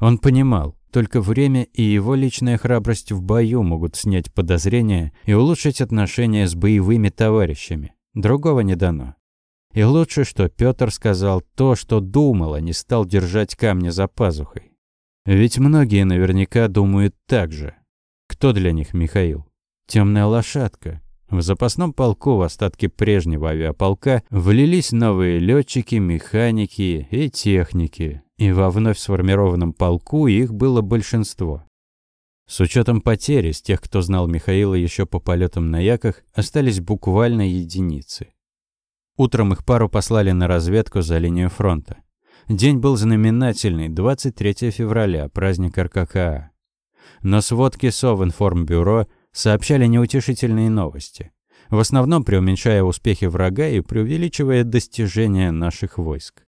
S1: Он понимал, только время и его личная храбрость в бою могут снять подозрения и улучшить отношения с боевыми товарищами. Другого не дано. И лучше, что Пётр сказал то, что думал, а не стал держать камни за пазухой. Ведь многие наверняка думают так же. Кто для них Михаил? Темная лошадка. В запасном полку в остатки прежнего авиаполка влились новые летчики, механики и техники, и во вновь сформированном полку их было большинство. С учетом потерь из тех, кто знал Михаила еще по полетам на яках, остались буквально единицы. Утром их пару послали на разведку за линию фронта. День был знаменательный, 23 февраля, праздник РККА. Но сводки Совинформбюро сообщали неутешительные новости, в основном преуменьшая успехи врага и преувеличивая достижения наших войск.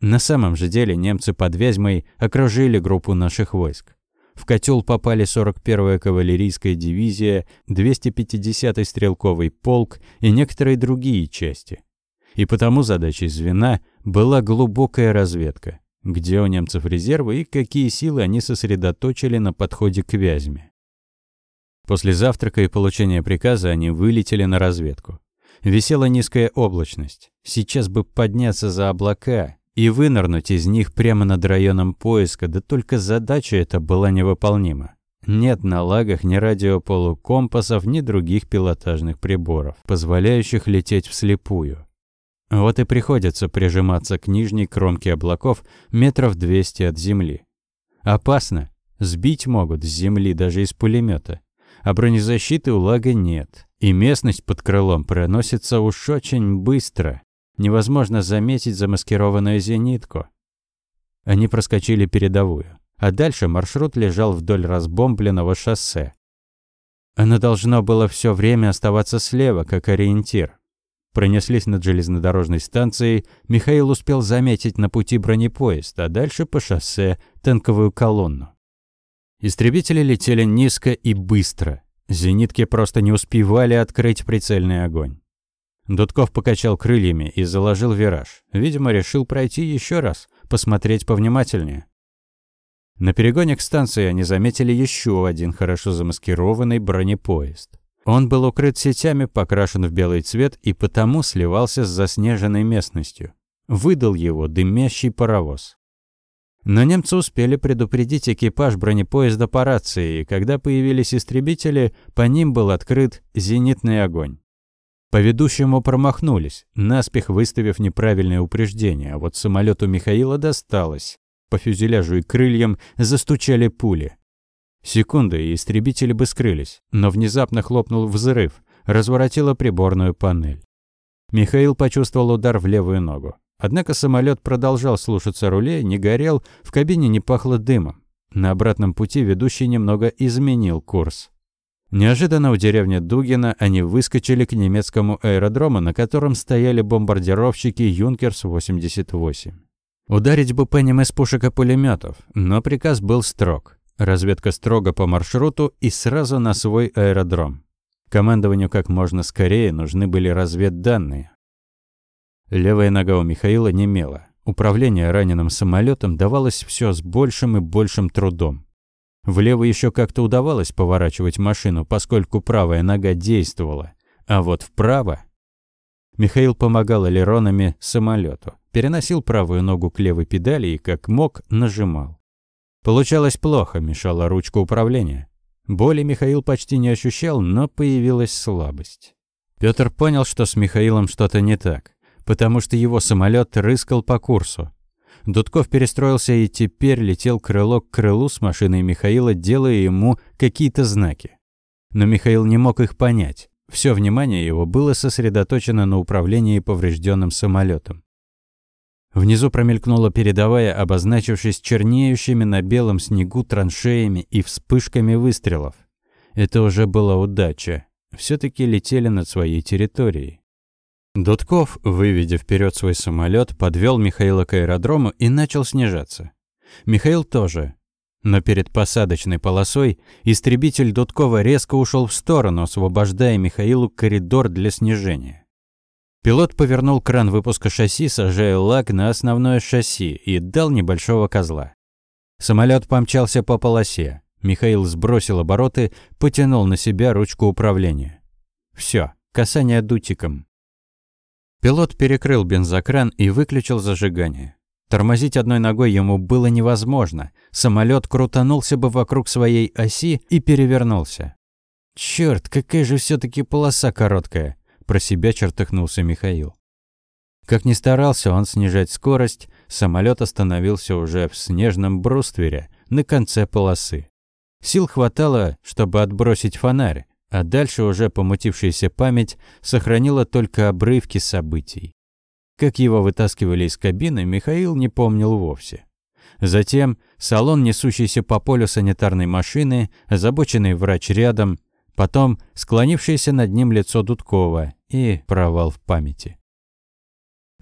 S1: На самом же деле немцы под Вязьмой окружили группу наших войск. В котел попали 41-я кавалерийская дивизия, 250-й стрелковый полк и некоторые другие части. И потому задачей звена была глубокая разведка, где у немцев резервы и какие силы они сосредоточили на подходе к Вязьме. После завтрака и получения приказа они вылетели на разведку. Висела низкая облачность. Сейчас бы подняться за облака и вынырнуть из них прямо над районом поиска, да только задача эта была невыполнима. Нет на лагах ни радиополукомпасов, ни других пилотажных приборов, позволяющих лететь вслепую. Вот и приходится прижиматься к нижней кромке облаков метров 200 от земли. Опасно. Сбить могут с земли даже из пулемета. А бронезащиты у лага нет. И местность под крылом проносится уж очень быстро невозможно заметить замаскированную зенитку. Они проскочили передовую, а дальше маршрут лежал вдоль разбомбленного шоссе. Оно должно было все время оставаться слева, как ориентир. Пронеслись над железнодорожной станцией, Михаил успел заметить на пути бронепоезд, а дальше по шоссе танковую колонну. Истребители летели низко и быстро. Зенитки просто не успевали открыть прицельный огонь. Дудков покачал крыльями и заложил вираж. Видимо, решил пройти еще раз, посмотреть повнимательнее. На перегоне к станции они заметили еще один хорошо замаскированный бронепоезд. Он был укрыт сетями, покрашен в белый цвет и потому сливался с заснеженной местностью. Выдал его дымящий паровоз. Но немцы успели предупредить экипаж бронепоезда по рации, и когда появились истребители, по ним был открыт зенитный огонь. По ведущему промахнулись, наспех выставив неправильное упреждение, а вот самолету Михаила досталось. По фюзеляжу и крыльям застучали пули. Секунды, и истребители бы скрылись, но внезапно хлопнул взрыв, разворотила приборную панель. Михаил почувствовал удар в левую ногу. Однако самолет продолжал слушаться рулей, не горел, в кабине не пахло дымом. На обратном пути ведущий немного изменил курс. Неожиданно у деревни Дугина они выскочили к немецкому аэродрому, на котором стояли бомбардировщики «Юнкерс-88». Ударить бы по ним из пушек и пулеметов, но приказ был строг. Разведка строго по маршруту и сразу на свой аэродром. Командованию как можно скорее нужны были разведданные. Левая нога у Михаила немела. Управление раненым самолетом давалось все с большим и большим трудом. Влево еще как-то удавалось поворачивать машину, поскольку правая нога действовала. А вот вправо... Михаил помогал элеронами самолету, переносил правую ногу к левой педали и, как мог, нажимал. Получалось плохо, мешала ручка управления. Боли Михаил почти не ощущал, но появилась слабость. Пётр понял, что с Михаилом что-то не так, потому что его самолет рыскал по курсу. Дудков перестроился и теперь летел крыло к крылу с машиной Михаила, делая ему какие-то знаки. Но Михаил не мог их понять. Все внимание его было сосредоточено на управлении поврежденным самолетом. Внизу промелькнула передовая, обозначившись чернеющими на белом снегу траншеями и вспышками выстрелов. Это уже была удача. все таки летели над своей территорией. Дудков, выведя вперед свой самолет, подвел Михаила к аэродрому и начал снижаться. Михаил тоже. Но перед посадочной полосой истребитель Дудкова резко ушел в сторону, освобождая Михаилу коридор для снижения. Пилот повернул кран выпуска шасси, сажая лак на основное шасси и дал небольшого козла. Самолет помчался по полосе. Михаил сбросил обороты, потянул на себя ручку управления. Все, касание дутиком. Пилот перекрыл бензокран и выключил зажигание. Тормозить одной ногой ему было невозможно. Самолет крутанулся бы вокруг своей оси и перевернулся. Черт, какая же все таки полоса короткая про себя чертыхнулся Михаил. Как ни старался он снижать скорость, самолет остановился уже в снежном бруствере на конце полосы. Сил хватало, чтобы отбросить фонарь, а дальше уже помутившаяся память сохранила только обрывки событий. Как его вытаскивали из кабины, Михаил не помнил вовсе. Затем салон, несущийся по полю санитарной машины, озабоченный врач рядом, потом склонившееся над ним лицо Дудкова и провал в памяти.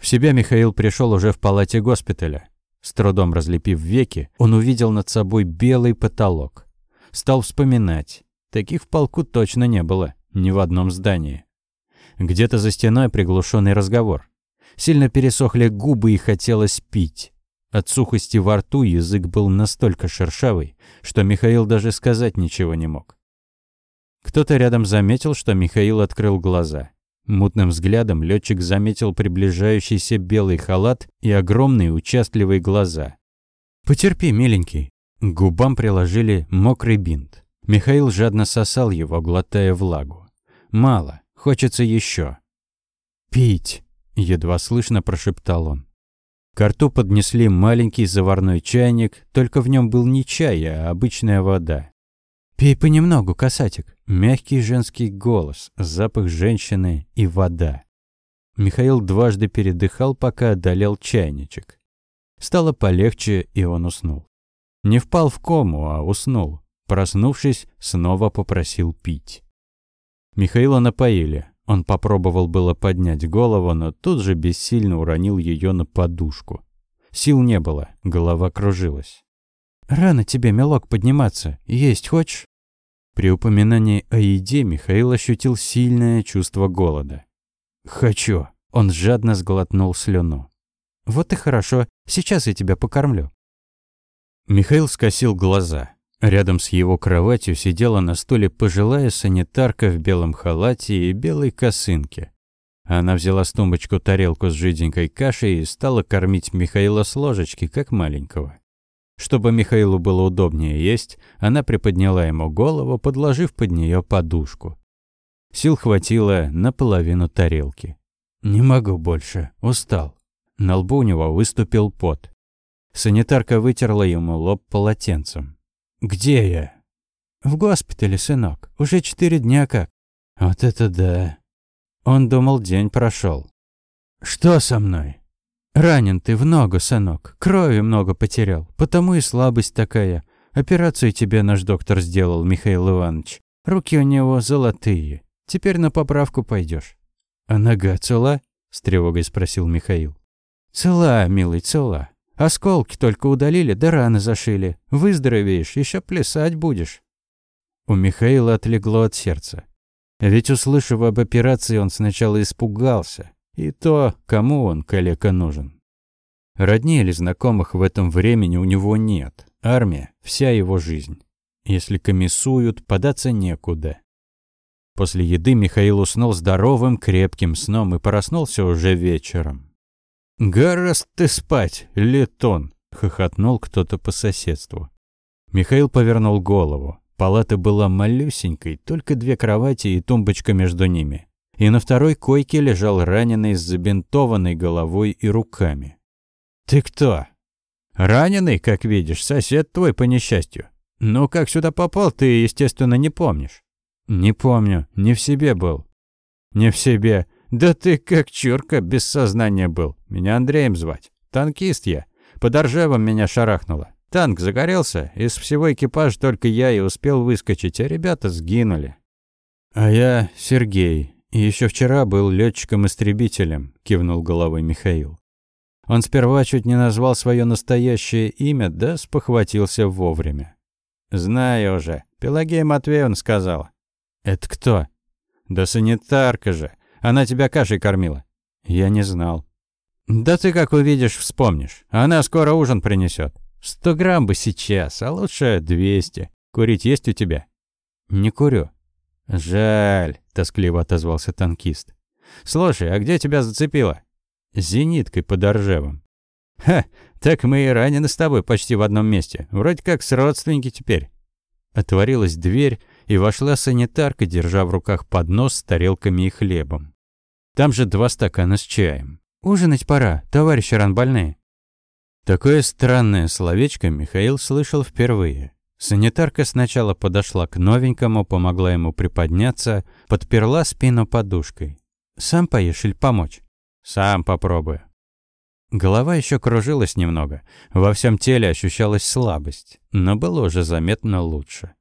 S1: В себя Михаил пришел уже в палате госпиталя. С трудом разлепив веки, он увидел над собой белый потолок. Стал вспоминать. Таких в полку точно не было, ни в одном здании. Где-то за стеной приглушенный разговор. Сильно пересохли губы и хотелось пить. От сухости во рту язык был настолько шершавый, что Михаил даже сказать ничего не мог. Кто-то рядом заметил, что Михаил открыл глаза. Мутным взглядом летчик заметил приближающийся белый халат и огромные участливые глаза. «Потерпи, миленький». К губам приложили мокрый бинт. Михаил жадно сосал его, глотая влагу. «Мало, хочется еще. «Пить!» – едва слышно прошептал он. К рту поднесли маленький заварной чайник, только в нем был не чай, а обычная вода. «Пей понемногу, касатик». Мягкий женский голос, запах женщины и вода. Михаил дважды передыхал, пока одолел чайничек. Стало полегче, и он уснул. Не впал в кому, а уснул. Проснувшись, снова попросил пить. Михаила напоили. Он попробовал было поднять голову, но тут же бессильно уронил ее на подушку. Сил не было, голова кружилась. «Рано тебе, мелок, подниматься. Есть хочешь?» При упоминании о еде Михаил ощутил сильное чувство голода. «Хочу!» Он жадно сглотнул слюну. «Вот и хорошо. Сейчас я тебя покормлю». Михаил скосил глаза. Рядом с его кроватью сидела на стуле пожилая санитарка в белом халате и белой косынке. Она взяла с тумбочку тарелку с жиденькой кашей и стала кормить Михаила с ложечки, как маленького. Чтобы Михаилу было удобнее есть, она приподняла ему голову, подложив под нее подушку. Сил хватило на половину тарелки. «Не могу больше, устал». На лбу у него выступил пот. Санитарка вытерла ему лоб полотенцем. «Где я?» «В госпитале, сынок. Уже четыре дня как». «Вот это да!» Он думал, день прошел. «Что со мной?» «Ранен ты в ногу, сынок. Крови много потерял. Потому и слабость такая. Операцию тебе наш доктор сделал, Михаил Иванович. Руки у него золотые. Теперь на поправку пойдешь. «А нога цела?» – с тревогой спросил Михаил. «Цела, милый, цела. Осколки только удалили, да раны зашили. Выздоровеешь, еще плясать будешь». У Михаила отлегло от сердца. Ведь, услышав об операции, он сначала испугался. И то, кому он, калека, нужен. Родней или знакомых в этом времени у него нет. Армия – вся его жизнь. Если комиссуют, податься некуда. После еды Михаил уснул здоровым, крепким сном и проснулся уже вечером. «Гораст ты спать, летон!» – хохотнул кто-то по соседству. Михаил повернул голову. Палата была малюсенькой, только две кровати и тумбочка между ними и на второй койке лежал раненый с забинтованной головой и руками. «Ты кто?» «Раненый, как видишь, сосед твой по несчастью. Ну, как сюда попал, ты, естественно, не помнишь». «Не помню, не в себе был». «Не в себе? Да ты как чурка без сознания был. Меня Андреем звать. Танкист я. Под Ржевом меня шарахнуло. Танк загорелся, из всего экипажа только я и успел выскочить, а ребята сгинули». «А я Сергей, «И еще вчера был летчиком-истребителем», – кивнул головой Михаил. Он сперва чуть не назвал свое настоящее имя, да спохватился вовремя. «Знаю уже. Пелагея Матвеевна сказала». «Это кто?» «Да санитарка же. Она тебя кашей кормила». Я не знал. Да ты как увидишь, вспомнишь. Она скоро ужин принесет. Сто грамм бы сейчас, а лучше двести. Курить есть у тебя? Не курю. Жаль, тоскливо отозвался танкист. Слушай, а где тебя зацепило? Зениткой под Оржевом. Ха, так мы и ранены с тобой почти в одном месте. Вроде как с родственники теперь. Отворилась дверь, и вошла санитарка, держа в руках поднос с тарелками и хлебом. Там же два стакана с чаем. «Ужинать пора, товарищи ранбольные». Такое странное словечко Михаил слышал впервые. Санитарка сначала подошла к новенькому, помогла ему приподняться, подперла спину подушкой. «Сам поешь или помочь?» «Сам попробую». Голова еще кружилась немного, во всем теле ощущалась слабость, но было уже заметно лучше.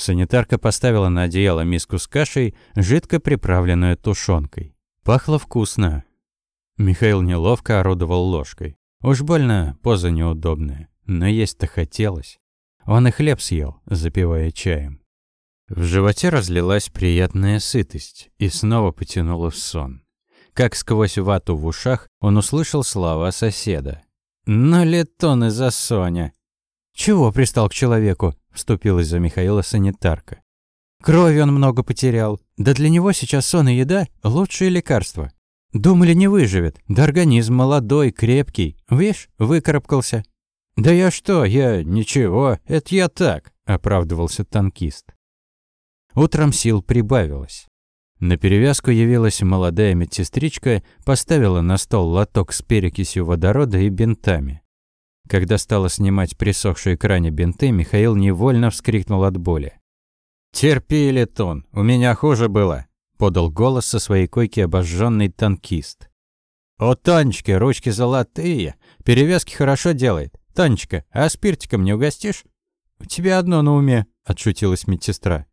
S1: Санитарка поставила на одеяло миску с кашей, жидко приправленную тушенкой. Пахло вкусно. Михаил неловко орудовал ложкой. Уж больно поза неудобная, но есть-то хотелось. Он и хлеб съел, запивая чаем. В животе разлилась приятная сытость и снова потянуло в сон. Как сквозь вату в ушах он услышал слова соседа. «Ну, летон из-за Соня!» «Чего пристал к человеку?» – вступилась за Михаила санитарка. «Крови он много потерял. Да для него сейчас сон и еда – лучшие лекарства. Думали, не выживет. Да организм молодой, крепкий. Видишь, выкарабкался». «Да я что? Я ничего. Это я так», – оправдывался танкист. Утром сил прибавилось. На перевязку явилась молодая медсестричка, поставила на стол лоток с перекисью водорода и бинтами. Когда стала снимать присохшие к ране бинты, Михаил невольно вскрикнул от боли. «Терпи, Летон, у меня хуже было», – подал голос со своей койки обожженный танкист. «О, Танечка, ручки золотые, перевязки хорошо делает. Танечка, а спиртиком не угостишь?» «У тебя одно на уме», – отшутилась медсестра.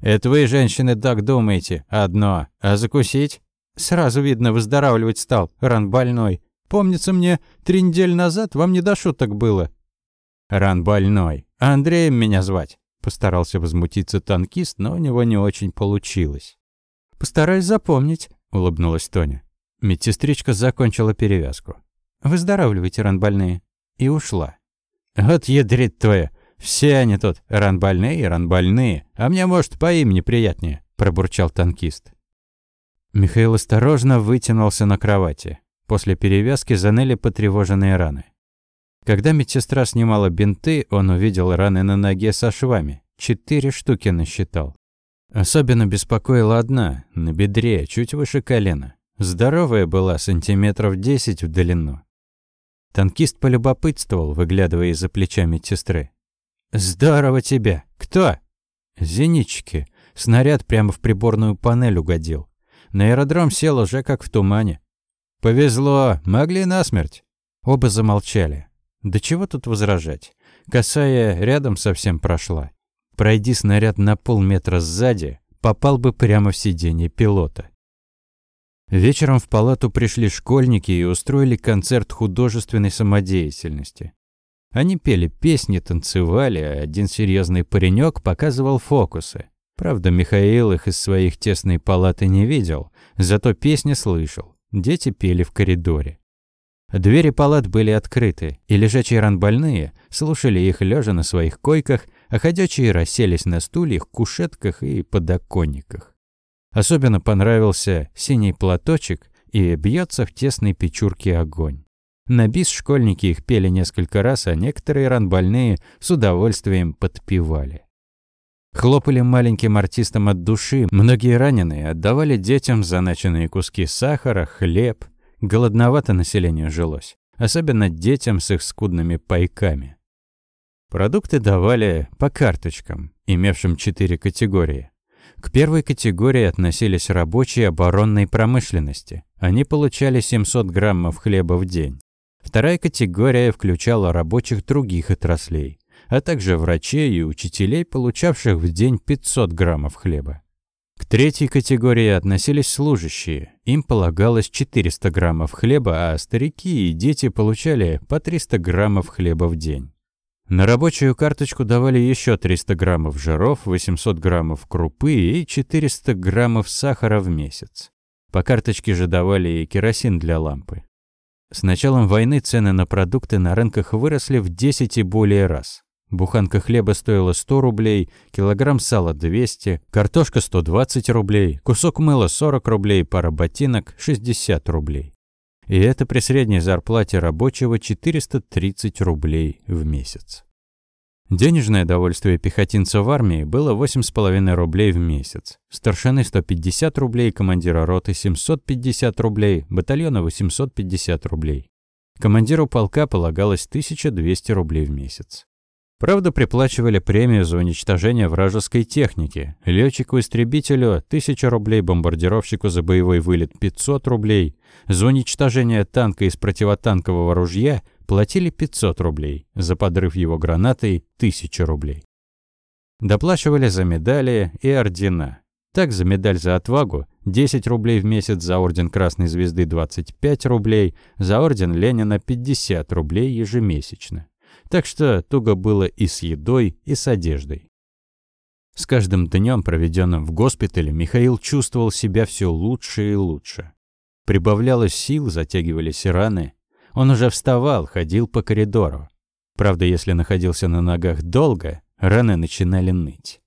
S1: «Это вы, женщины, так думаете. Одно. А закусить?» «Сразу видно, выздоравливать стал, ран больной. Помнится мне, три недели назад вам не до шуток было». «Ран больной. Андреем меня звать», — постарался возмутиться танкист, но у него не очень получилось. «Постараюсь запомнить», — улыбнулась Тоня. Медсестричка закончила перевязку. «Выздоравливайте, ран больные». И ушла. «Вот ядрит твоя. Все они тут ран больные и ран больные. А мне, может, по имени приятнее», — пробурчал танкист. Михаил осторожно вытянулся на кровати. После перевязки заныли потревоженные раны. Когда медсестра снимала бинты, он увидел раны на ноге со швами. Четыре штуки насчитал. Особенно беспокоила одна, на бедре, чуть выше колена. Здоровая была, сантиметров десять в длину. Танкист полюбопытствовал, выглядывая из-за плеча медсестры. «Здорово тебе! Кто?» «Зенитчики. Снаряд прямо в приборную панель угодил. На аэродром сел уже как в тумане. «Повезло, могли насмерть». Оба замолчали. Да чего тут возражать? Косая рядом совсем прошла. Пройди снаряд на полметра сзади, попал бы прямо в сиденье пилота. Вечером в палату пришли школьники и устроили концерт художественной самодеятельности. Они пели песни, танцевали, а один серьезный паренек показывал фокусы. Правда, Михаил их из своих тесной палаты не видел, зато песни слышал. Дети пели в коридоре. Двери палат были открыты, и лежачие ранбольные слушали их лежа на своих койках, а ходячие расселись на стульях, кушетках и подоконниках. Особенно понравился синий платочек и бьется в тесной печурке огонь. На бис школьники их пели несколько раз, а некоторые ранбольные с удовольствием подпевали. Хлопали маленьким артистам от души, многие раненые отдавали детям заначенные куски сахара, хлеб. Голодновато населению жилось, особенно детям с их скудными пайками. Продукты давали по карточкам, имевшим четыре категории. К первой категории относились рабочие оборонной промышленности. Они получали 700 граммов хлеба в день. Вторая категория включала рабочих других отраслей а также врачей и учителей, получавших в день 500 граммов хлеба. К третьей категории относились служащие. Им полагалось 400 граммов хлеба, а старики и дети получали по 300 граммов хлеба в день. На рабочую карточку давали еще 300 граммов жиров, 800 граммов крупы и 400 граммов сахара в месяц. По карточке же давали и керосин для лампы. С началом войны цены на продукты на рынках выросли в 10 и более раз. Буханка хлеба стоила 100 рублей, килограмм сала 200, картошка 120 рублей, кусок мыла 40 рублей, пара ботинок 60 рублей. И это при средней зарплате рабочего 430 рублей в месяц. Денежное довольствие пехотинца в армии было 8,5 рублей в месяц. Старшины 150 рублей, командира роты 750 рублей, батальона 850 рублей. Командиру полка полагалось 1200 рублей в месяц. Правда, приплачивали премию за уничтожение вражеской техники. Летчику-истребителю 1000 рублей, бомбардировщику за боевой вылет 500 рублей. За уничтожение танка из противотанкового ружья платили 500 рублей, за подрыв его гранатой – 1000 рублей. Доплачивали за медали и ордена. Так, за медаль за отвагу – 10 рублей в месяц, за орден Красной Звезды – 25 рублей, за орден Ленина – 50 рублей ежемесячно. Так что туго было и с едой, и с одеждой. С каждым днем, проведенным в госпитале, Михаил чувствовал себя все лучше и лучше. Прибавлялось сил, затягивались раны, он уже вставал, ходил по коридору. Правда, если находился на ногах долго, раны начинали ныть.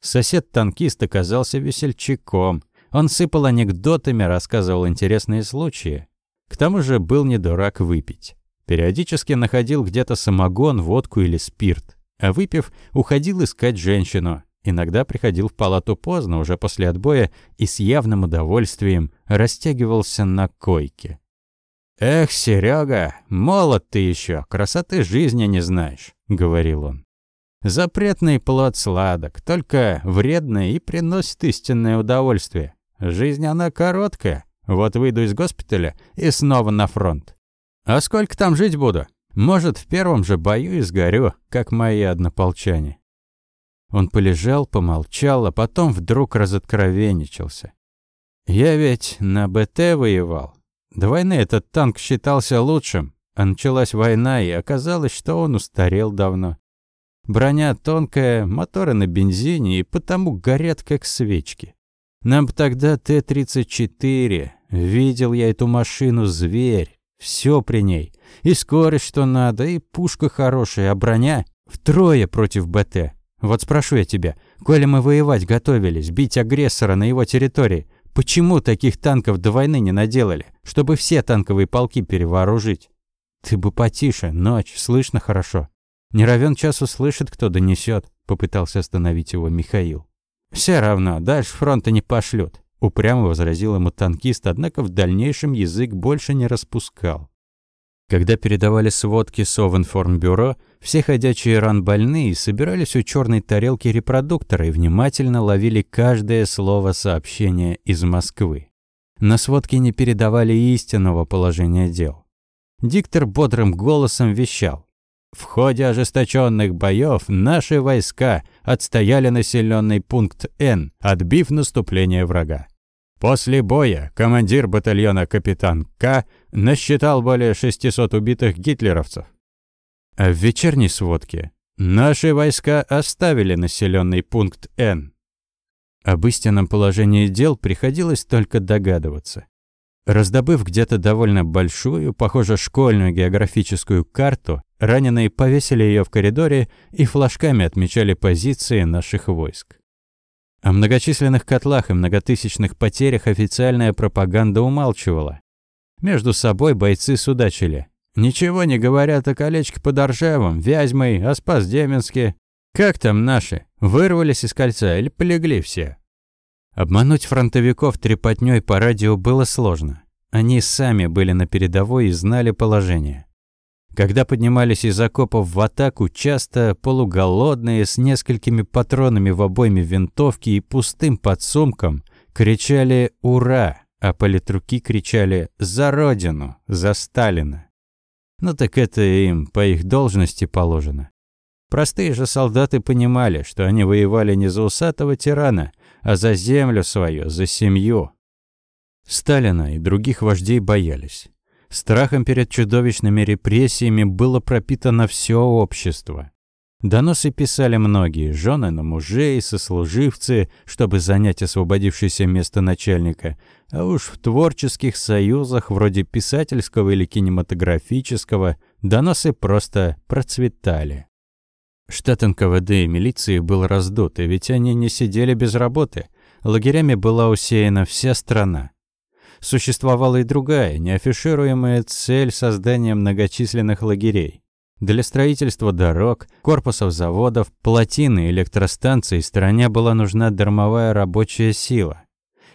S1: Сосед-танкист оказался весельчаком. Он сыпал анекдотами, рассказывал интересные случаи. К тому же был не дурак выпить. Периодически находил где-то самогон, водку или спирт. А выпив, уходил искать женщину. Иногда приходил в палату поздно, уже после отбоя, и с явным удовольствием растягивался на койке. «Эх, Серега, молод ты еще, красоты жизни не знаешь», — говорил он. «Запретный плод сладок, только вредный и приносит истинное удовольствие. Жизнь она короткая. Вот выйду из госпиталя и снова на фронт. А сколько там жить буду? Может, в первом же бою и сгорю, как мои однополчане». Он полежал, помолчал, а потом вдруг разоткровенничался. «Я ведь на БТ воевал, до войны этот танк считался лучшим, а началась война, и оказалось, что он устарел давно. Броня тонкая, моторы на бензине, и потому горят как свечки. Нам тогда Т-34. Видел я эту машину, зверь. Все при ней. И скорость, что надо, и пушка хорошая, а броня втрое против БТ. Вот спрошу я тебя, коли мы воевать готовились, бить агрессора на его территории, Почему таких танков до войны не наделали, чтобы все танковые полки перевооружить? Ты бы потише, ночь, слышно хорошо. Не равен час услышит, кто донесет, попытался остановить его Михаил. Все равно, дальше фронта не пошлют, упрямо возразил ему танкист, однако в дальнейшем язык больше не распускал. Когда передавали сводки Совинформбюро, все ходячие ранбольные собирались у черной тарелки репродуктора и внимательно ловили каждое слово сообщения из Москвы. На сводке не передавали истинного положения дел. Диктор бодрым голосом вещал. В ходе ожесточенных боев наши войска отстояли населенный пункт Н, отбив наступление врага. После боя командир батальона капитан К насчитал более 600 убитых гитлеровцев. А в вечерней сводке наши войска оставили населенный пункт Н. Об истинном положении дел приходилось только догадываться. Раздобыв где-то довольно большую, похоже, школьную географическую карту, раненые повесили ее в коридоре и флажками отмечали позиции наших войск. О многочисленных котлах и многотысячных потерях официальная пропаганда умалчивала. Между собой бойцы судачили. Ничего не говорят о колечке под Оржевом, Вязьмой, о Спас-Деменске. Как там наши? Вырвались из кольца или полегли все? Обмануть фронтовиков трепотнёй по радио было сложно. Они сами были на передовой и знали положение. Когда поднимались из окопов в атаку, часто полуголодные, с несколькими патронами в обойме винтовки и пустым подсумком, кричали «Ура!», а политруки кричали «За Родину! За Сталина!». Ну так это им по их должности положено. Простые же солдаты понимали, что они воевали не за усатого тирана, а за землю свою, за семью. Сталина и других вождей боялись. Страхом перед чудовищными репрессиями было пропитано все общество. Доносы писали многие, жены на мужей, сослуживцы, чтобы занять освободившееся место начальника, а уж в творческих союзах вроде писательского или кинематографического доносы просто процветали. Штат НКВД и милиции был раздут, и ведь они не сидели без работы. Лагерями была усеяна вся страна. Существовала и другая, неафишируемая цель создания многочисленных лагерей. Для строительства дорог, корпусов заводов, плотин и электростанций стране была нужна дармовая рабочая сила.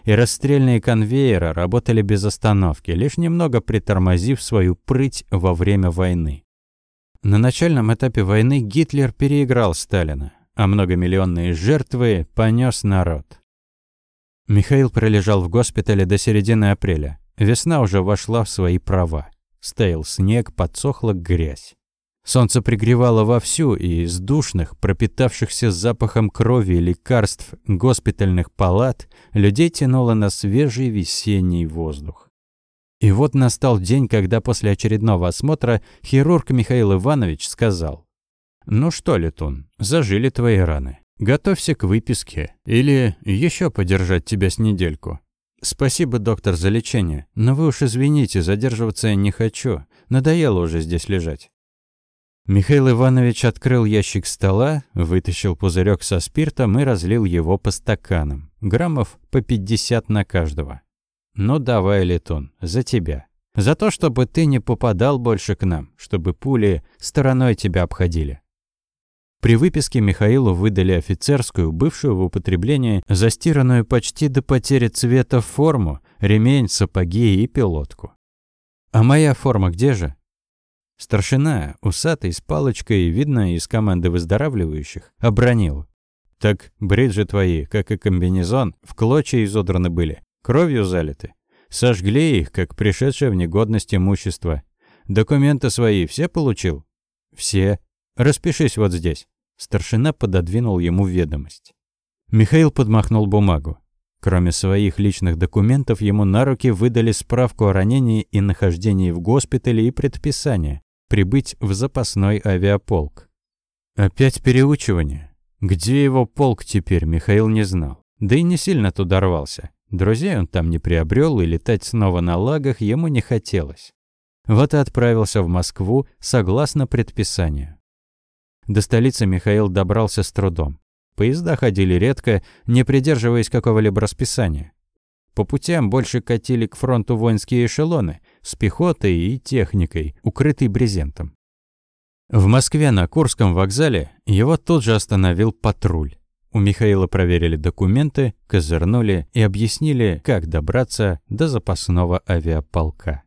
S1: И расстрельные конвейеры работали без остановки, лишь немного притормозив свою прыть во время войны. На начальном этапе войны Гитлер переиграл Сталина, а многомиллионные жертвы понес народ. Михаил пролежал в госпитале до середины апреля. Весна уже вошла в свои права. Стоял снег, подсохла грязь. Солнце пригревало вовсю, и из душных, пропитавшихся запахом крови и лекарств госпитальных палат людей тянуло на свежий весенний воздух. И вот настал день, когда после очередного осмотра хирург Михаил Иванович сказал, «Ну что, Летун, зажили твои раны. Готовься к выписке. Или еще подержать тебя с недельку. Спасибо, доктор, за лечение, но вы уж извините, задерживаться я не хочу. Надоело уже здесь лежать». Михаил Иванович открыл ящик стола, вытащил пузырек со спиртом и разлил его по стаканам. Граммов по 50 на каждого. «Ну давай, Летун, за тебя. За то, чтобы ты не попадал больше к нам, чтобы пули стороной тебя обходили». При выписке Михаилу выдали офицерскую, бывшую в употреблении, застиранную почти до потери цвета форму, ремень, сапоги и пилотку. «А моя форма где же?» Старшина, усатый, с палочкой, видно, из команды выздоравливающих, обронил. «Так бриджи твои, как и комбинезон, в клочья изодраны были. Кровью залиты. Сожгли их, как пришедшее в негодность имущество. Документы свои все получил? Все. Распишись вот здесь. Старшина пододвинул ему ведомость. Михаил подмахнул бумагу. Кроме своих личных документов, ему на руки выдали справку о ранении и нахождении в госпитале и предписание прибыть в запасной авиаполк. Опять переучивание. Где его полк теперь, Михаил не знал. Да и не сильно туда рвался. Друзей он там не приобрел, и летать снова на лагах ему не хотелось. Вот и отправился в Москву согласно предписанию. До столицы Михаил добрался с трудом. Поезда ходили редко, не придерживаясь какого-либо расписания. По путям больше катили к фронту воинские эшелоны с пехотой и техникой, укрытой брезентом. В Москве на Курском вокзале его тут же остановил патруль. У Михаила проверили документы, козырнули и объяснили, как добраться до запасного авиаполка.